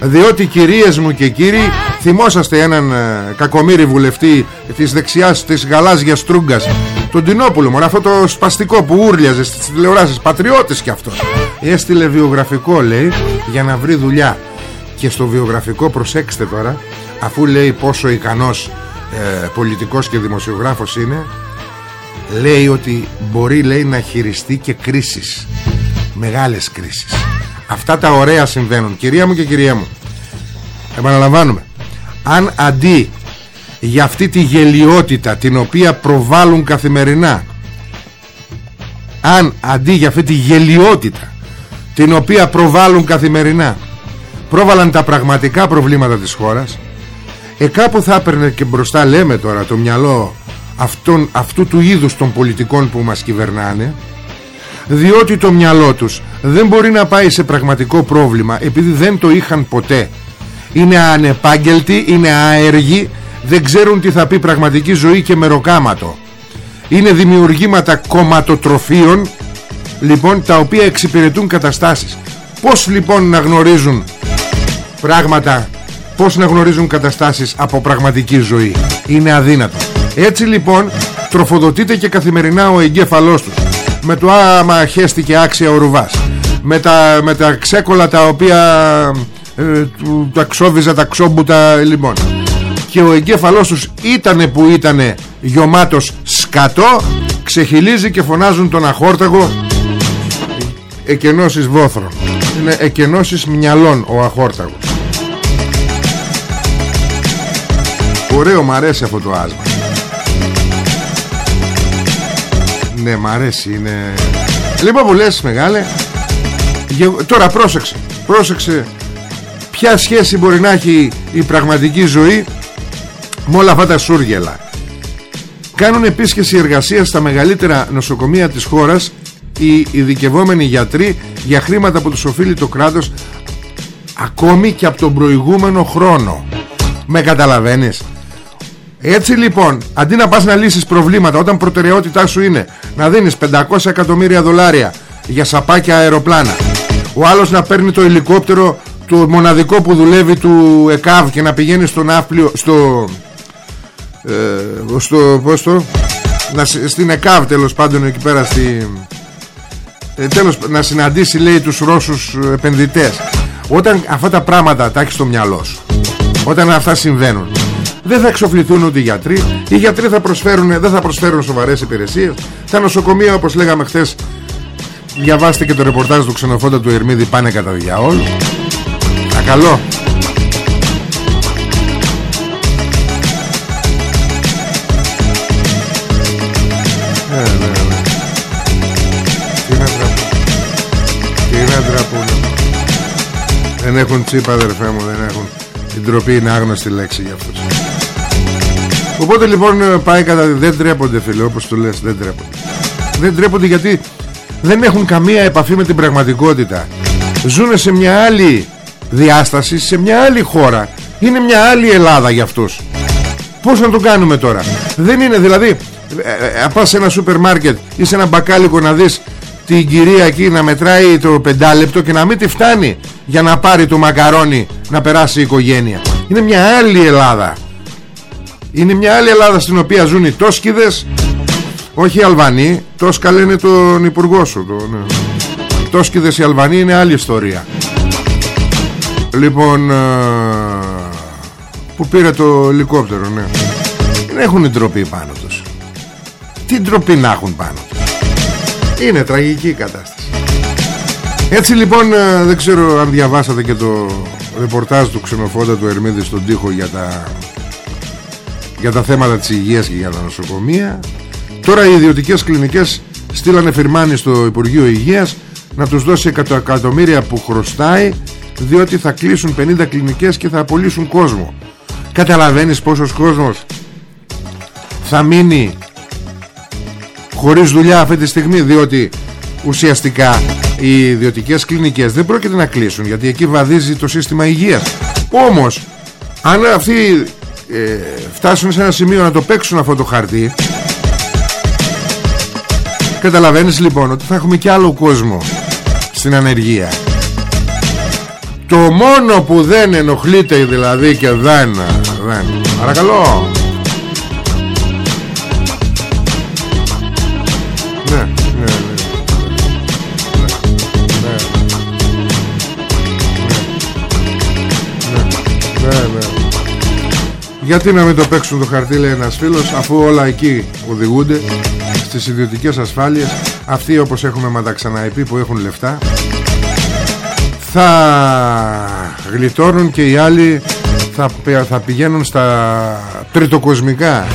διότι κυρίες μου και κύριοι θυμόσαστε έναν ε, κακομύρι βουλευτή της δεξιάς της γαλάζιας τρούγκας τον Τινόπουλο μόνο αυτό το σπαστικό που ούρλιαζε στις τηλεοράσεις πατριώτης κι αυτός. Έστειλε βιογραφικό λέει για να βρει δουλειά. Και στο βιογραφικό προσέξτε τώρα αφού λέει πόσο ικανός ε, πολιτικός και δημοσιογράφος είναι λέει ότι μπορεί λέει να χειριστεί και κρίσεις μεγάλες κρίσεις. Αυτά τα ωραία συμβαίνουν. Κυρία μου και κυρία μου επαναλαμβάνουμε αν αντί για αυτή τη γελιότητα την οποία προβάλλουν καθημερινά αν αντί για αυτή τη γελιότητα την οποία προβάλλουν καθημερινά πρόβαλαν τα πραγματικά προβλήματα της χώρας ε κάπου θα έπαιρνε και μπροστά λέμε τώρα το μυαλό αυτόν, αυτού του είδους των πολιτικών που μας κυβερνάνε διότι το μυαλό τους δεν μπορεί να πάει σε πραγματικό πρόβλημα επειδή δεν το είχαν ποτέ. Είναι ανεπάγγελτοι, είναι αέργοι δεν ξέρουν τι θα πει πραγματική ζωή και μεροκάματο είναι δημιουργήματα κομματοτροφίων λοιπόν τα οποία εξυπηρετούν καταστάσεις. Πως λοιπόν να γνωρίζουν πράγματα πως να γνωρίζουν καταστάσεις από πραγματική ζωή. Είναι αδύνατο. Έτσι λοιπόν τροφοδοτείται και καθημερινά ο εγκέφαλός τους με το άμα χέστηκε άξια ο Ρουβάς. Με τα, με τα ξέκολα τα οποία ε, τα ξόβιζα τα ξόμπουτα λοιπόν και ο εγκέφαλός τους ήτανε που ήτανε γιωμάτος σκατό ξεχυλίζει και φωνάζουν τον αχόρταγο. Εκενώσεις βόθρων. Είναι εκενώσεις μυαλών ο αχόρταγος. Ωραίο μ' αρέσει αυτό το άσμα ναι μ' αρέσει είναι λοιπόν που λες μεγάλε τώρα πρόσεξε πρόσεξε ποια σχέση μπορεί να έχει η πραγματική ζωή με όλα αυτά τα σούργελα. Κάνουν επίσκεψη εργασίας στα μεγαλύτερα νοσοκομεία της χώρας οι ειδικευόμενοι γιατροί για χρήματα που τους οφείλει το κράτος ακόμη και από τον προηγούμενο χρόνο. Με καταλαβαίνεις; Έτσι λοιπόν αντί να πας να λύσεις προβλήματα όταν προτεραιότητά σου είναι να δίνεις 500 εκατομμύρια δολάρια για σαπάκια αεροπλάνα ο άλλος να παίρνει το ελικόπτερο το μοναδικό που δουλεύει του ΕΚΑΒ και να πηγαίνει στον ναύπλιο στο ε, στο πώς το να, στην ΕΚΑΒ τέλος πάντων εκεί πέρα στη, ε, τέλος, να συναντήσει λέει τους Ρώσους επενδυτές. Όταν αυτά τα πράγματα τα έχεις στο μυαλό σου όταν αυτά συμβαίνουν δεν θα εξοφληθούν ούτε οι γιατροί. Οι γιατροί θα προσφέρουν, δεν θα προσφέρουν σοβαρές υπηρεσίες. Τα νοσοκομεία όπως λέγαμε χθες διαβάστε και το ρεπορτάζ του ξενοφόντα του Ερμίδη πάνε κατά διαόλου. Καλό. Ε, ναι, ναι. Τι να τραπούν Δεν έχουν τσίπα αδερφέ μου Δεν έχουν. Την τροπή είναι άγνωστη λέξη για αυτούς Οπότε λοιπόν πάει κατά Δεν τρέπονται φίλε όπως το λες Δεν τρέπονται. Δεν τρέπονται γιατί δεν έχουν καμία επαφή με την πραγματικότητα. Ζούνε σε μια άλλη διάσταση σε μια άλλη χώρα. Είναι μια άλλη Ελλάδα για αυτούς. Πως να το κάνουμε τώρα; Δεν είναι δηλαδή ε, ε, πας σε ένα σούπερ μάρκετ ή σε ένα μπακάλικο να δεις την κυρία εκεί να μετράει το πεντάλεπτο και να μην τη φτάνει για να πάρει το μακαρόνι να περάσει η οικογένεια. Είναι μια άλλη Ελλάδα είναι μια άλλη Ελλάδα στην οποία ζουν οι τόσκιδες Όχι οι Αλβανοί. Τόσκα λένε τον υπουργό σου το, ναι. Τόσκιδες οι Αλβανοί είναι άλλη ιστορία. Λοιπόν Που πήρε το ελικόπτερο ναι. Δεν έχουν ντροπή πάνω τους. Τι ντροπή να έχουν πάνω τους. Είναι τραγική η κατάσταση. Έτσι λοιπόν Δεν ξέρω αν διαβάσατε και το ρεπορτάζ του ξενοφόντα του Ερμίδη στον τοίχο για τα για τα θέματα της υγείας και για τα νοσοκομεία. Τώρα οι ιδιωτικές κλινικές στείλανε φυρμάνι στο Υπουργείο Υγείας να τους δώσει εκατομμύρια που χρωστάει διότι θα κλείσουν 50 κλινικές και θα απολύσουν κόσμο. Καταλαβαίνεις πόσος κόσμος θα μείνει χωρίς δουλειά αυτή τη στιγμή διότι ουσιαστικά οι ιδιωτικές κλινικές δεν πρόκειται να κλείσουν γιατί εκεί βαδίζει το σύστημα υγείας. Όμως αν αυτοί ε, φτάσουν σε ένα σημείο να το παίξουν αυτό το χαρτί. Καταλαβαίνεις λοιπόν ότι θα έχουμε και άλλο κόσμο στην ανεργία. Το μόνο που δεν ενοχλείται δηλαδή και δεν, δεν. Παρακαλώ Γιατί να μην το παίξουν το χαρτί λέει ένας φίλος Αφού όλα εκεί οδηγούνται Στις ιδιωτικές ασφάλειες Αυτοί όπως έχουμε ματαξαναεπεί που έχουν λεφτά Θα γλιτώνουν και οι άλλοι θα, θα πηγαίνουν στα τριτοκοσμικά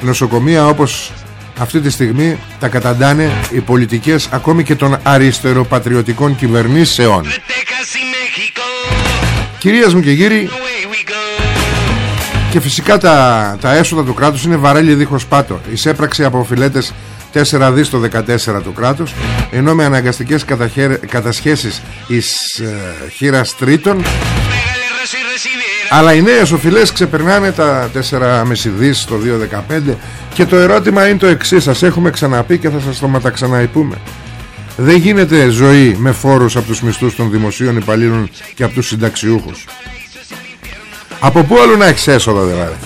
νοσοκομεία όπως αυτή τη στιγμή τα καταντάνε οι πολιτικές ακόμη και των αριστεροπατριωτικών κυβερνήσεων. Κυρίες μου και κύριοι και φυσικά τα, τα έσοδα του κράτους είναι βαρέλι δίχως πάτο. Εισέπραξε από φιλέτες 4 δις το 14 του κράτους ενώ με αναγκαστικές κατασχέσεις εις ε, χείρας τρίτων. Αλλά οι νέες οφειλές ξεπερνάνε τα 4,5 δις το 2015 και το ερώτημα είναι το εξής σας έχουμε ξαναπεί και θα σας το μεταξαναειπούμε δεν γίνεται ζωή με φόρους από τους μισθούς των δημοσίων υπαλλήλων και από τους συνταξιούχους από πού άλλο να έχεις έσοδα δηλαδή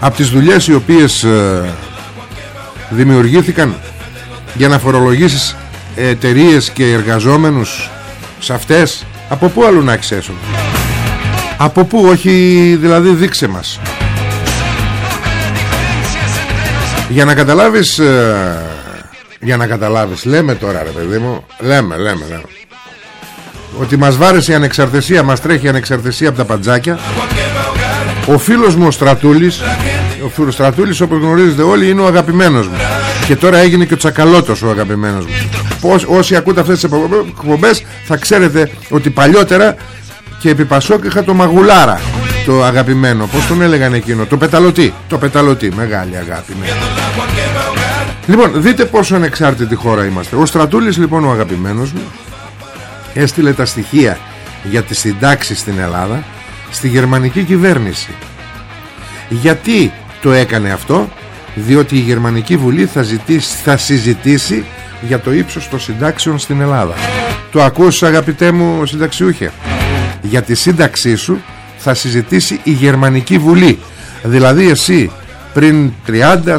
Από τις δουλειές οι οποίες ε, Δημιουργήθηκαν Για να φορολογήσεις εταιρείες και εργαζόμενους Σε αυτές Από πού άλλο να έχεις έσοδα; Από πού όχι δηλαδή δείξε μας. Για να καταλάβεις ε, Για να καταλάβεις Λέμε τώρα ρε παιδί μου Λέμε λέμε λέμε ότι μας βάρεσε η ανεξαρτησία Μας τρέχει η ανεξαρτησία από τα παντζάκια ο φίλος μου ο Στρατούλης Ο φίλος Στρατούλης όπως γνωρίζετε όλοι είναι ο αγαπημένος μου. Και τώρα έγινε και ο Τσακαλώτος ο αγαπημένος μου. Πώς, Όσοι ακούτε αυτές τις εκπομπές Θα ξέρετε ότι παλιότερα Και επί Πασόκ είχα το Μαγουλάρα Το αγαπημένο. Πώς τον έλεγαν εκείνο Το Πεταλωτή. Το Πεταλωτή Μεγάλη αγάπη ναι. Λοιπόν δείτε πόσο ανεξάρτητη χώρα είμαστε. Ο Στρατούλης λοιπόν ο αγαπημένος μου Έστειλε τα στοιχεία για τις συντάξεις στην Ελλάδα στη γερμανική κυβέρνηση. Γιατί το έκανε αυτό; Διότι η Γερμανική Βουλή θα, ζητήσει, θα συζητήσει για το ύψος των συντάξεων στην Ελλάδα. Το ακούς αγαπητέ μου συνταξιούχε; Για τη σύνταξή σου θα συζητήσει η Γερμανική Βουλή. Δηλαδή εσύ πριν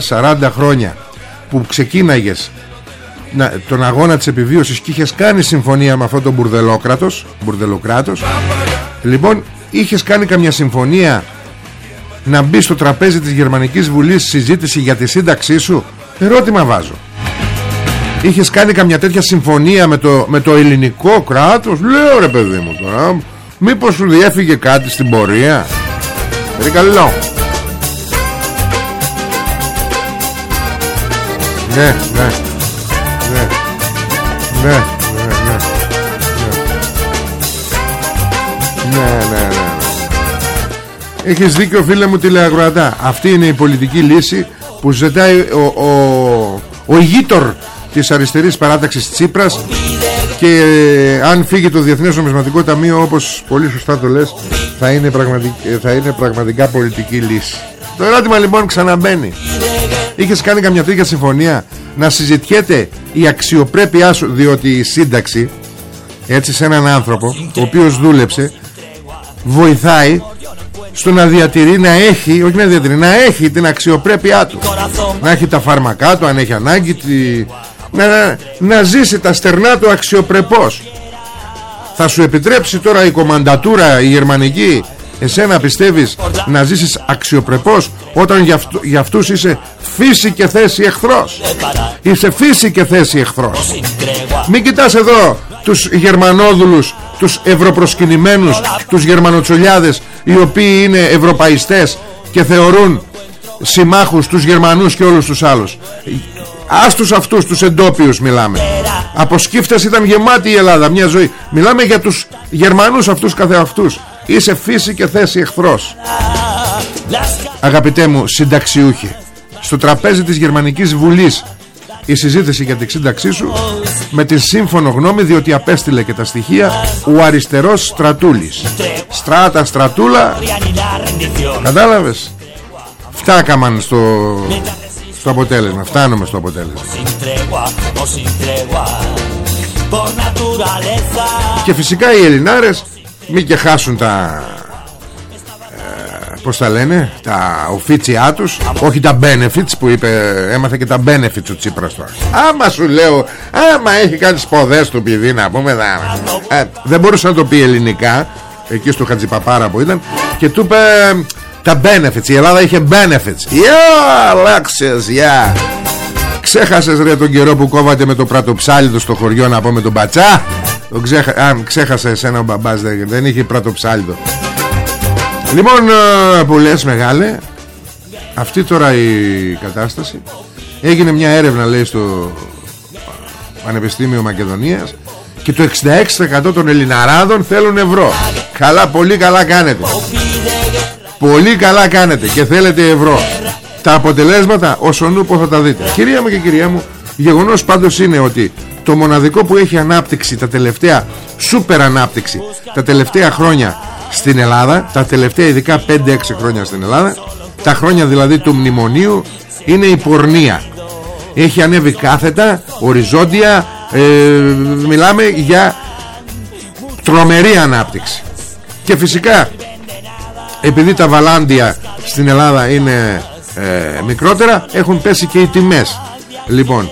30-40 χρόνια που ξεκίναγες τον αγώνα της επιβίωσης και είχες κάνει συμφωνία με αυτό το μπουρδελόκρατος μπουρδελοκράτος. Λοιπόν Είχες κάνει καμιά συμφωνία να μπει στο τραπέζι της Γερμανικής Βουλής συζήτηση για τη σύνταξή σου; Ερώτημα βάζω. Είχες κάνει καμιά τέτοια συμφωνία με το, με το ελληνικό κράτος; Λέω ρε παιδί μου τώρα Μήπως σου διέφυγε κάτι στην πορεία; Ρικαλό Ναι, ναι Ναι Ναι Ναι, Έχεις δίκιο φίλε μου τηλεαγροατά. Αυτή είναι η πολιτική λύση που ζητάει ο, ο, ο ηγήτορ της αριστερής παράταξης Τσίπρας και ε, αν φύγει το Διεθνές Νομισματικό Ταμείο όπως πολύ σωστά το λες θα είναι, θα είναι πραγματικά πολιτική λύση. Το ερώτημα λοιπόν ξαναμπαίνει. Είχες κάνει καμιά τέτοια συμφωνία να συζητιέται η αξιοπρέπειά σου διότι η σύνταξη έτσι σε έναν άνθρωπο ο οποίος δούλεψε βοηθάει στο να διατηρεί να έχει όχι να διατηρεί να έχει την αξιοπρέπειά του. Να έχει τα φάρμακά του αν έχει ανάγκη τη, να, να ζήσει τα στερνά του αξιοπρεπώς. Θα σου επιτρέψει τώρα η κομμαντατούρα η γερμανική εσένα πιστεύεις να ζήσεις αξιοπρεπώς όταν για, αυτού, για αυτούς είσαι φύση και θέση εχθρός. Είσαι φύση και θέση εχθρός. Μην κοιτάς εδώ τους γερμανόδουλους τους ευρωπροσκυνημένους τους γερμανοτσολιάδες οι οποίοι είναι ευρωπαϊστές και θεωρούν συμμάχους τους Γερμανούς και όλους τους άλλους. Άστους αυτούς τους εντόπιους μιλάμε. Από σκύφτες ήταν γεμάτη η Ελλάδα Μια ζωή. Μιλάμε για τους Γερμανούς αυτούς καθεαυτούς. Είσαι φύση και θέση εχθρός. Αγαπητέ μου συνταξιούχοι Στο τραπέζι της Γερμανικής Βουλής η συζήτηση για την σύνταξή σου με τη σύμφωνο γνώμη διότι απέστειλε και τα στοιχεία ο αριστερός Στρατούλης. Στράτα Στρατούλα. Κατάλαβες; Φτάκαμαν στο στο αποτέλεσμα. Φτάνουμε στο αποτέλεσμα. Και φυσικά οι Ελληνάρες μην και χάσουν τα ε, πως τα λένε τα οφίτσιά τους όχι τα benefits που είπε έμαθε και τα benefits ο Τσίπρας τώρα. Άμα σου λέω άμα έχει κάνει σποδές του παιδί να πούμε ε, δεν μπορούσε να το πει ελληνικά εκεί στο Χατζηπαπάρα που ήταν και του είπε τα benefits η Ελλάδα είχε benefits. Yeah Αλέξης yeah ξέχασες ρε τον καιρό που κόβατε με το πρατοψάλιδο στο χωριό να πω με τον μπατσά τον ξέχα... αν ξέχασες εσένα ο μπαμπάς δεν, δεν είχε πρατοψάλιδο λοιπόν ε, που λες μεγάλε αυτή τώρα η κατάσταση έγινε μια έρευνα λέει στο Πανεπιστήμιο Μακεδονίας και το 66% των Ελληναράδων θέλουν ευρώ. Καλά πολύ καλά κάνετε. Πολύ καλά κάνετε και θέλετε ευρώ. Τα αποτελέσματα όσον νούπο θα τα δείτε. Κυρία μου και κυρία μου Γεγονός πάντως είναι ότι Το μοναδικό που έχει ανάπτυξη Τα τελευταία σούπερ ανάπτυξη Τα τελευταία χρόνια στην Ελλάδα Τα τελευταία ειδικά 5-6 χρόνια στην Ελλάδα Τα χρόνια δηλαδή του μνημονίου Είναι η πορνεία. Έχει ανέβει κάθετα Οριζόντια ε, Μιλάμε για Τρομερή ανάπτυξη. Και φυσικά επειδή τα βαλάντια στην Ελλάδα είναι ε, μικρότερα έχουν πέσει και οι τιμές. Λοιπόν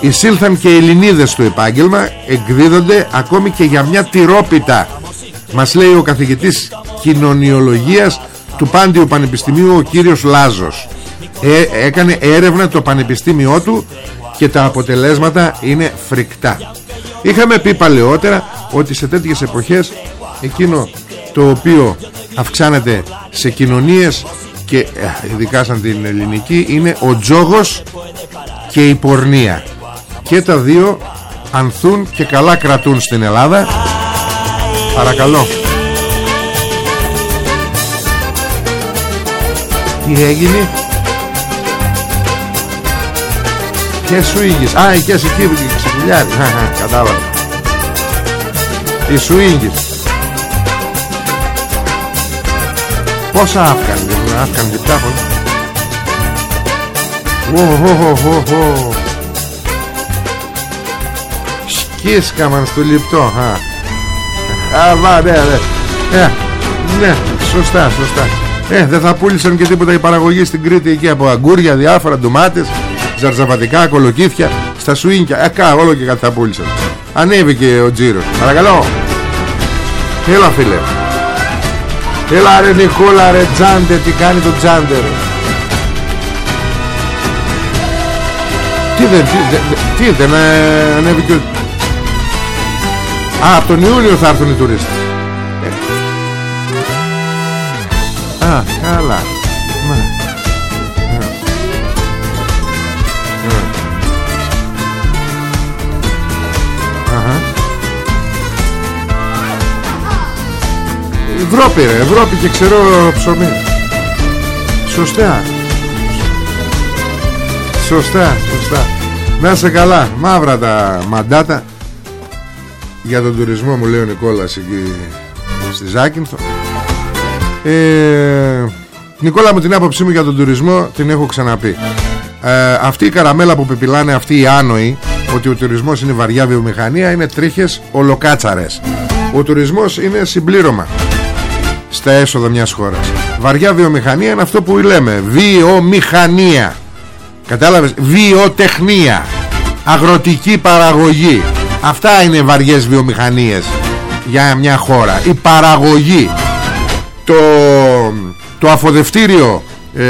εισήλθαν και οι Ελληνίδες στο επάγγελμα εκδίδονται ακόμη και για μια τυρόπιτα μας λέει ο καθηγητής κοινωνιολογίας του Πάντιου Πανεπιστημίου ο κύριος Λάζος. Ε, έκανε έρευνα το πανεπιστήμιό του και τα αποτελέσματα είναι φρικτά. Είχαμε πει παλαιότερα ότι σε τέτοιες εποχές εκείνο το οποίο αυξάνεται σε κοινωνίες και ε, ειδικά σαν την ελληνική είναι ο τζόγος και η πορνεία. Και τα δύο ανθούν και καλά κρατούν στην Ελλάδα παρακαλώ. Τι έγινε; Ποιες σου ήγες Α, εκείνες εκεί ξεκουλιάρι Κατάλαβα. Οι σου Πόσα άφκαν, άφκαν διπτάχον. Ω, Σκίσκαμαν στο λιπτό, α. Α, ναι, ναι. Ε, ναι, σωστά, σωστά. Ε, δεν θα πούλησαν και τίποτα η παραγωγή στην Κρήτη εκεί από αγκούρια, διάφορα, ντομάτες, ζαρζαβατικά, κολοκύθια, στα σουίνκια. Ε, κα, όλο και κάτι θα πούλησαν. Ανέβηκε ο τζίρος. Παρακαλώ. Έλα φίλε. Έλα ρε Νικόλα ρε Τζάντε Τι κάνει το Τζάντε ρε Τι δεν Τι δεν, τι δεν ε, ανέβηκε Α από τον Ιούλιο θα έρθουν οι τουρίστες. Ε. Α καλά. Ευρώπη ρε. Ευρώπη και ξέρω ψωμί. Σωστά. Σωστά Σωστά. Να σε καλά. Μαύρα τα μαντάτα Για τον τουρισμό μου λέει ο Νικόλας Εκεί στη Ζάκυνθο ε, Νικόλα μου την άποψή μου για τον τουρισμό Την έχω ξαναπεί. Ε, Αυτή η καραμέλα που πεπιλάνε Αυτοί οι άνοιοι Ότι ο τουρισμός είναι βαριά βιομηχανία Είναι τρίχες ολοκάτσαρες. Ο τουρισμός είναι συμπλήρωμα στα έσοδα μιας χώρας. Βαριά βιομηχανία είναι αυτό που λέμε. Βιομηχανία. Κατάλαβες; Βιοτεχνία. Αγροτική παραγωγή αυτά είναι βαριές βιομηχανίες για μια χώρα. Η παραγωγή το, το αφοδευτήριο ε,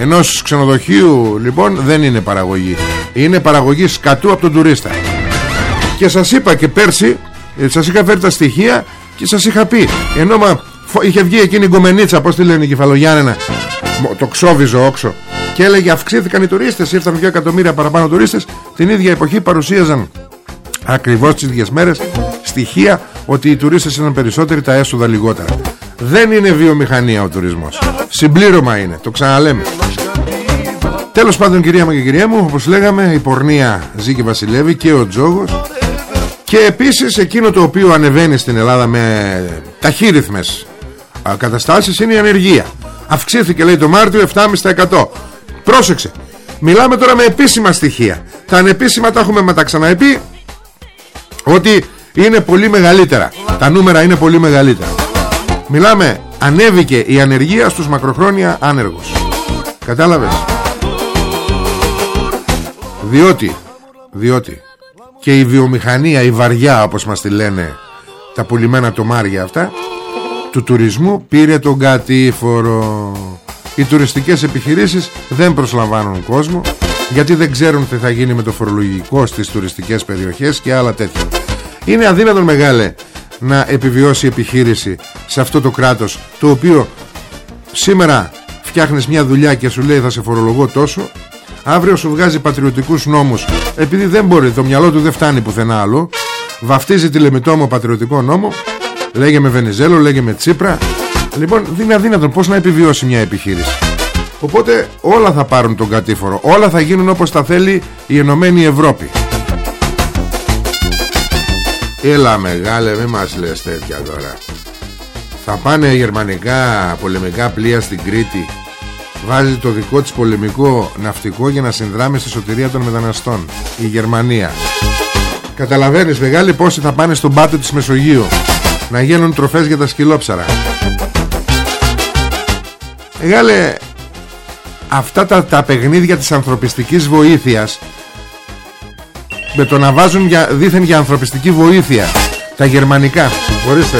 ενός ξενοδοχείου λοιπόν δεν είναι παραγωγή. Είναι παραγωγή σκατού από τον τουρίστα. Και σας είπα και πέρσι ε, σας είχα φέρει τα στοιχεία και σας είχα πει ενώ μα, είχε βγει εκείνη η γκομενίτσα πως τη λένε η Κεφαλογιάννενα το ξόβιζο όξο και έλεγε αυξήθηκαν οι τουρίστες ήρθαν 2 εκατομμύρια παραπάνω τουρίστες την ίδια εποχή παρουσίαζαν ακριβώς τις ίδιες μέρες στοιχεία ότι οι τουρίστες ήταν περισσότεροι τα έσοδα λιγότερα. Δεν είναι βιομηχανία ο τουρισμός. Συμπλήρωμα είναι το ξαναλέμε. Τέλος πάντων κυρία μου και κυρία μου Όπως λέγαμε η πορνεία ζει και βασιλεύει Και ο τζόγος. Και επίσης εκείνο το οποίο ανεβαίνει στην Ελλάδα Με ταχύρυθμες Καταστάσεις είναι η ανεργία. Αυξήθηκε λέει το Μάρτιο 7,5% Πρόσεξε Μιλάμε τώρα με επίσημα στοιχεία. Τα ανεπίσημα τα έχουμε μεταξαναεπεί Ότι είναι πολύ μεγαλύτερα. Τα νούμερα είναι πολύ μεγαλύτερα. Μιλάμε Ανέβηκε η ανεργία στους μακροχρόνια άνεργους. Κατάλαβες; Διότι Διότι Και η βιομηχανία η βαριά όπως μας τη λένε Τα πουλημένα τομάρια αυτά Του τουρισμού πήρε τον κατήφορο. Οι τουριστικές επιχειρήσεις δεν προσλαμβάνουν κόσμο Γιατί δεν ξέρουν τι θα γίνει με το φορολογικό Στις τουριστικές περιοχές και άλλα τέτοια. Είναι αδύνατον μεγάλε να επιβιώσει η επιχείρηση σε αυτό το κράτος το οποίο σήμερα φτιάχνεις μια δουλειά και σου λέει θα σε φορολογώ τόσο αύριο σου βγάζει πατριωτικούς νόμους. Επειδή δεν μπορεί, το μυαλό του δεν φτάνει πουθενά άλλο. Βαφτίζει τηλεμητόμο πατριωτικό νόμο. Λέγε με Βενιζέλο, λέγε με Τσίπρα. Λοιπόν δεν είναι αδύνατο πως να επιβιώσει μια επιχείρηση οπότε όλα θα πάρουν τον κατήφορο. Όλα θα γίνουν όπως τα θέλει η Ενωμένη Ευρώπη. Έλα μεγάλε μη μας λες τέτοια τώρα. Θα πάνε γερμανικά πολεμικά πλοία στην Κρήτη. Βάζει το δικό της πολεμικό ναυτικό Για να συνδράμει στη σωτηρία των μεταναστών. Η Γερμανία. Καταλαβαίνεις μεγάλη πόσοι θα πάνε στον πάτο της Μεσογείου. Να γίνουν τροφές για τα σκυλόψαρα. Μεγάλε Αυτά τα, τα παιχνίδια της ανθρωπιστικής βοήθειας με το να βάζουν για, δήθεν για ανθρωπιστική βοήθεια. Τα γερμανικά ορίστε.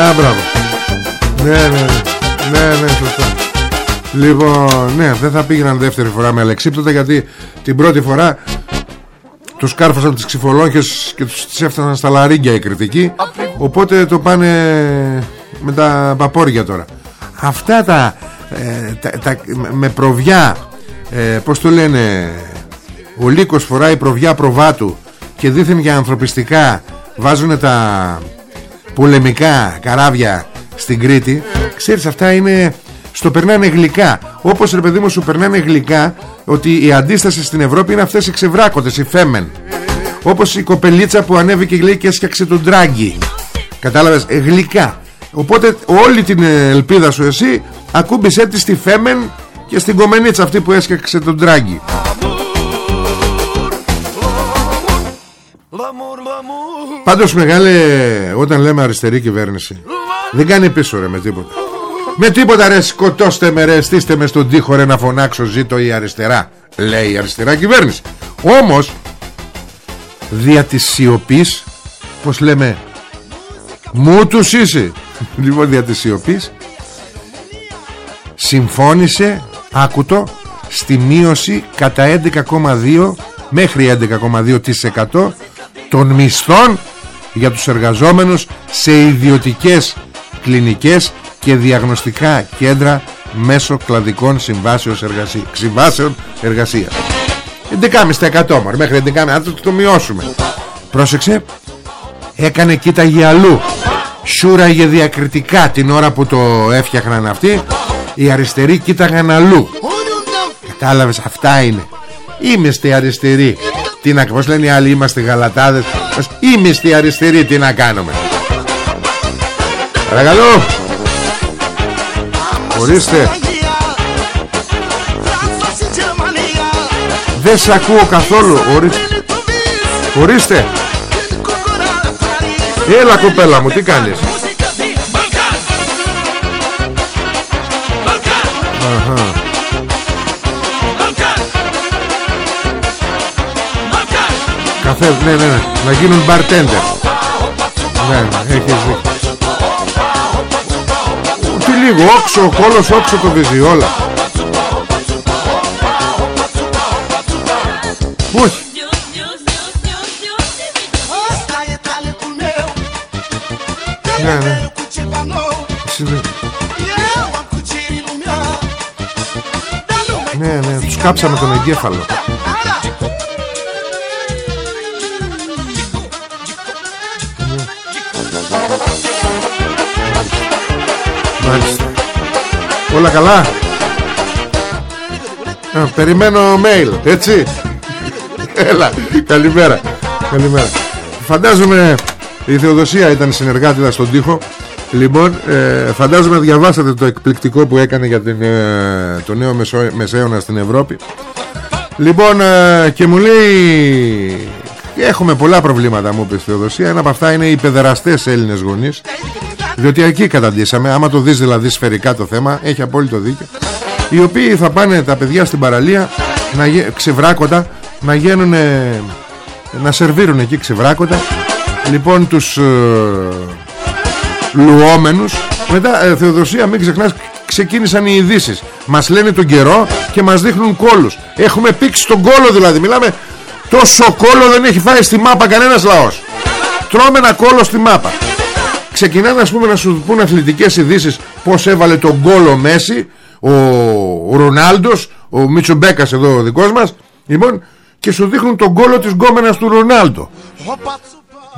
Α, μπράβο. Ναι, ναι, ναι, ναι, ναι, σωστά Λοιπόν, ναι, δεν θα πήγαιναν δεύτερη φορά με αλεξίπτωτα γιατί την πρώτη φορά τους κάρφωσαν τις ξυφολόγχες και τους τις έφταναν στα λαρίγκια οι κριτικοί. Οπότε το πάνε με τα παπόρια τώρα. Αυτά τα, ε, τα, τα με προβιά ε, πως το λένε ο Λύκος φοράει προβιά προβάτου και δήθεν για ανθρωπιστικά βάζουν τα πολεμικά καράβια στην Κρήτη. Ξέρεις αυτά είναι στο περνάνε γλυκά. Όπως ρε παιδί μου σου περνάνε γλυκά ότι η αντίσταση στην Ευρώπη είναι αυτές οι ξεβράκωτες οι φέμεν. Όπως η κοπελίτσα που ανέβηκε λέει και έσκαξε τον τράγκι κατάλαβες ε, γλυκά οπότε όλη την ελπίδα σου εσύ ακούμπησέ τη στη φέμεν και στην κομμενίτσα αυτή που έσκαξε τον τράγκη. Πάντως μεγάλε όταν λέμε αριστερή κυβέρνηση δεν κάνει πίσω ρε με τίποτα. Με τίποτα ρε σκοτώστε με ρε στήστε με στον τοίχο ρε να φωνάξω ζήτω η αριστερά λέει η αριστερά κυβέρνηση. Όμως δια της σιωπής πως λέμε μου τους είσαι λοιπόν δια της σιωπής συμφώνησε άκουτο στη μείωση κατά 11,2 μέχρι 11,2% των μισθών για τους εργαζόμενους σε ιδιωτικές κλινικές και διαγνωστικά κέντρα μέσω κλαδικών συμβάσεων εργασίας. Συμβάσεων εργασίας. 11,5% μέχρι 11,5% αν το, το μειώσουμε. Πρόσεξε, έκανε κοίταγε αλλού. Σούραγε διακριτικά την ώρα που το έφτιαχναν αυτοί. Οι αριστεροί κοίταγαν αλλού. Κατάλαβες αυτά είναι. Είμαστε αριστεροί Τι να πώς λένε οι άλλοι είμαστε γαλατάδες. Είμαστε αριστεροί τι να κάνουμε. Παρακαλώ. Ορίστε. Δεν σε ακούω καθόλου. Ορίστε. Ορίστε Έλα κοπέλα μου τι κάνεις; Αχα. Καφέ, ναι, ναι, ναι. Να γίνουν bartender. Ναι, ναι, έχεις δίκιο. Τι λίγο, όξο, ο κόλος όξο το βυζί, όλα. Όχι. Κάψαμε τον εγκέφαλο. Μάλιστα. Όλα καλά; Α, περιμένω mail, έτσι; Έλα, καλημέρα. Καλημέρα. Φαντάζομαι η Θεοδοσία ήταν συνεργάτηδας στον τοίχο. Λοιπόν, ε, φαντάζομαι διαβάσατε το εκπληκτικό που έκανε για την, ε, το νέο μεσο, μεσαίωνα στην Ευρώπη. Λοιπόν, ε, και μου λέει Έχουμε πολλά προβλήματα μου είπε Θεοδοσία. Ένα από αυτά είναι οι παιδεραστές Έλληνες γονείς Διότι εκεί καταντήσαμε. Άμα το δεις δηλαδή σφαιρικά το θέμα Έχει απόλυτο δίκιο Οι οποίοι θα πάνε τα παιδιά στην παραλία να, Ξεβράκοντα Να γίνουν Να σερβίρουν εκεί ξεβράκοντα Λοιπόν τους ε, Λουόμενους. Μετά ε, Θεοδοσία μην ξεχνάς Ξεκίνησαν οι ειδήσεις. Μας λένε τον καιρό Και μας δείχνουν κόλους. Έχουμε πήξει τον κόλο δηλαδή. Μιλάμε Τόσο κόλλο δεν έχει φάει στη μάπα κανένας λαός. Τρώμε ένα κόλλο στη μάπα. Ξεκινάνε ας πούμε να σου πούνε αθλητικές ειδήσεις Πως έβαλε τον κόλλο Μέση Ο, ο Ρονάλντος Ο Μίτσο Μπέκας εδώ ο δικός μας. Λοιπόν και σου δείχνουν τον κόλλο της γκόμενας του Ρονάλντο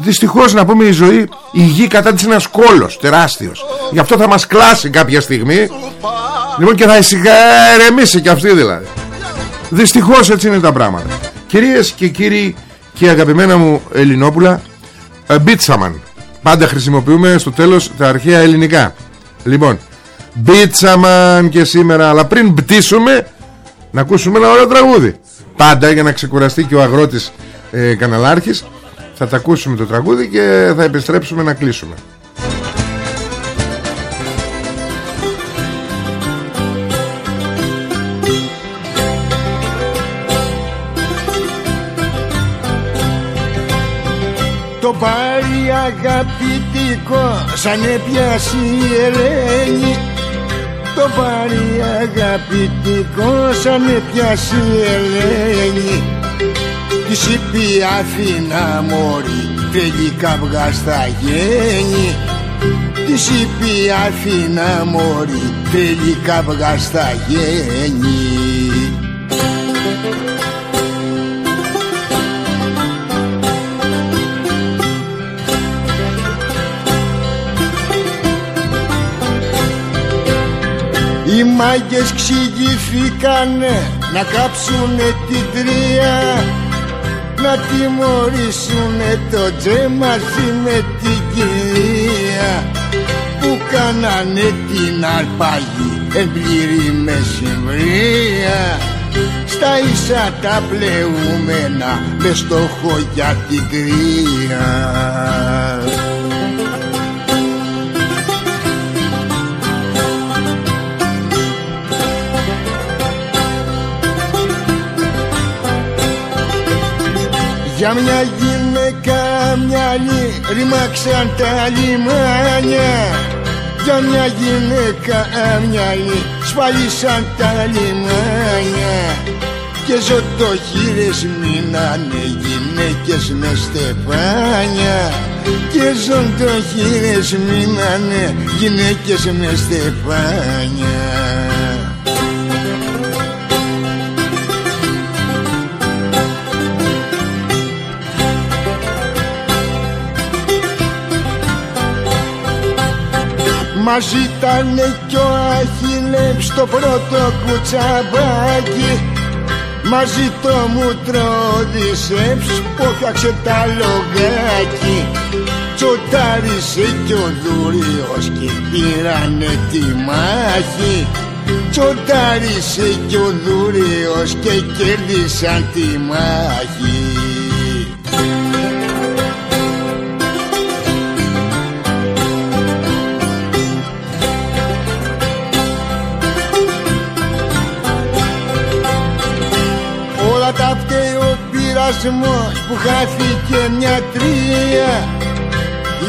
Δυστυχώς να πούμε η ζωή Η γη κατά της ένας κόλλος τεράστιος. Γι' αυτό θα μας κλάσει κάποια στιγμή. Λοιπόν και θα ηρεμήσει και αυτή δηλαδή. Δυστυχώς έτσι είναι τα πράγματα. Κυρίες και κύριοι και αγαπημένα μου Ελληνόπουλα Μπίτσαμαν. Πάντα χρησιμοποιούμε στο τέλος τα αρχαία ελληνικά. Λοιπόν Μπίτσαμαν και σήμερα Αλλά πριν πτήσουμε Να ακούσουμε ένα ωραίο τραγούδι. Πάντα για να ξεκουραστεί και ο αγρότης ε, καναλάρχης Θα τα ακούσουμε το τραγούδι Και θα επιστρέψουμε να κλείσουμε. Το πάρει αγαπητικό σαν έπιασε η Ελένη. Το πάρει αγαπητικό σαν έπιασε η Ελένη της είπε η Αθήνα μωρή τελικά βγά στα γέννη. Της είπε η Αθήνα μωρή τελικά βγά στα γέννη. Οι μάγκες ξηγηθήκανε να κάψουνε την τρία να τιμωρήσουνε το τζε μαζί με την κυρία που κάνανε την αρπαγή εμπλήρη με συμβρία. Στα ίσα τα πλεούμενα μες στόχο για την κρύα Για μια γυναίκα μυαλί ρημάξαν τα λιμάνια. Για μια γυναίκα μυαλί σφαλίσαν τα λιμάνια. Και ζωτοχύρες μείνανε γυναίκες με στεφάνια. Και ζωτοχύρες μείνανε γυναίκες με στεφάνια Μαζί ήταν κι ο Αχιλεύς στο πρώτο κουτσαμπάκι. Μαζί το μούτρο οδυσσεύς που έφτιαξε τα λογάκι. Τσοτάρισε κι ο Δούριος και πήρανε τη μάχη. Τσοτάρισε κι ο Δούριος και κέρδισαν τη μάχη κόσμος που χάθηκε μια τρία.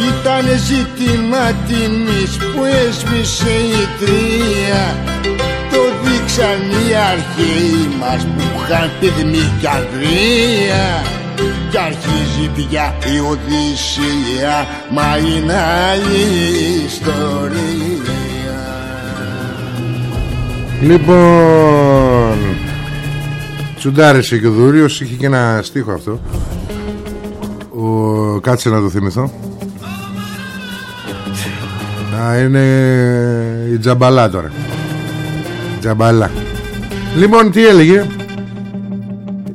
Ήταν ζήτημα τιμής που έσμισε η τρία. Το δείξαν οι αρχαίοι μας που είχαν πυγμή κι ανδρεία Κι αρχίζει πια η Οδύσσια μα είναι άλλη ιστορία. Λοιπόν Τσουντάρεσε και ο Δούριος Είχε και ένα στίχο αυτό. Ο... Κάτσε να το θυμηθώ. Α, είναι η τζαμπαλά τώρα. Τζαμπαλά. Λοιπόν τι έλεγε;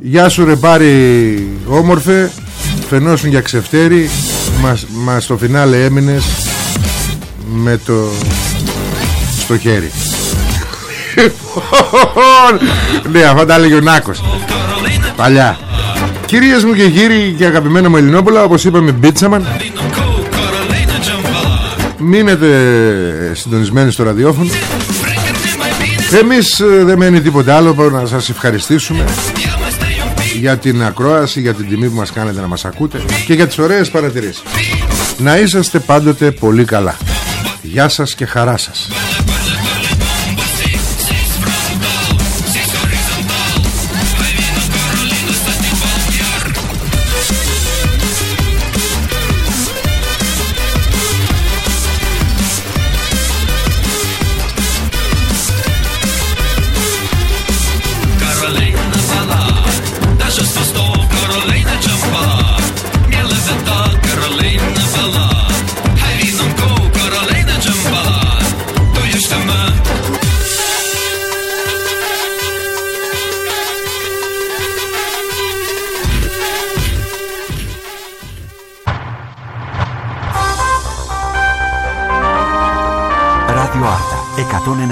Γεια σου ρε πάρει όμορφε Φαινόσουν για ξεφτέρι. Μας μας στο φινάλε έμεινες Με το Στο χέρι Ναι αυτά τα έλεγε ο Νάκος Παλιά Κυρίες μου και κύριοι και αγαπημένα μου Ελληνόπουλα Όπως είπαμε Μπίτσαμαν Μείνετε συντονισμένοι στο ραδιόφωνο Εμείς ε, δεν μένει τίποτα άλλο να σας ευχαριστήσουμε για την ακρόαση, για την τιμή που μας κάνετε να μας ακούτε και για τις ωραίες παρατηρήσεις. Να είσαστε πάντοτε πολύ καλά. Γεια σας και χαρά σας.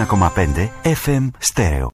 1,5 FM στερεό.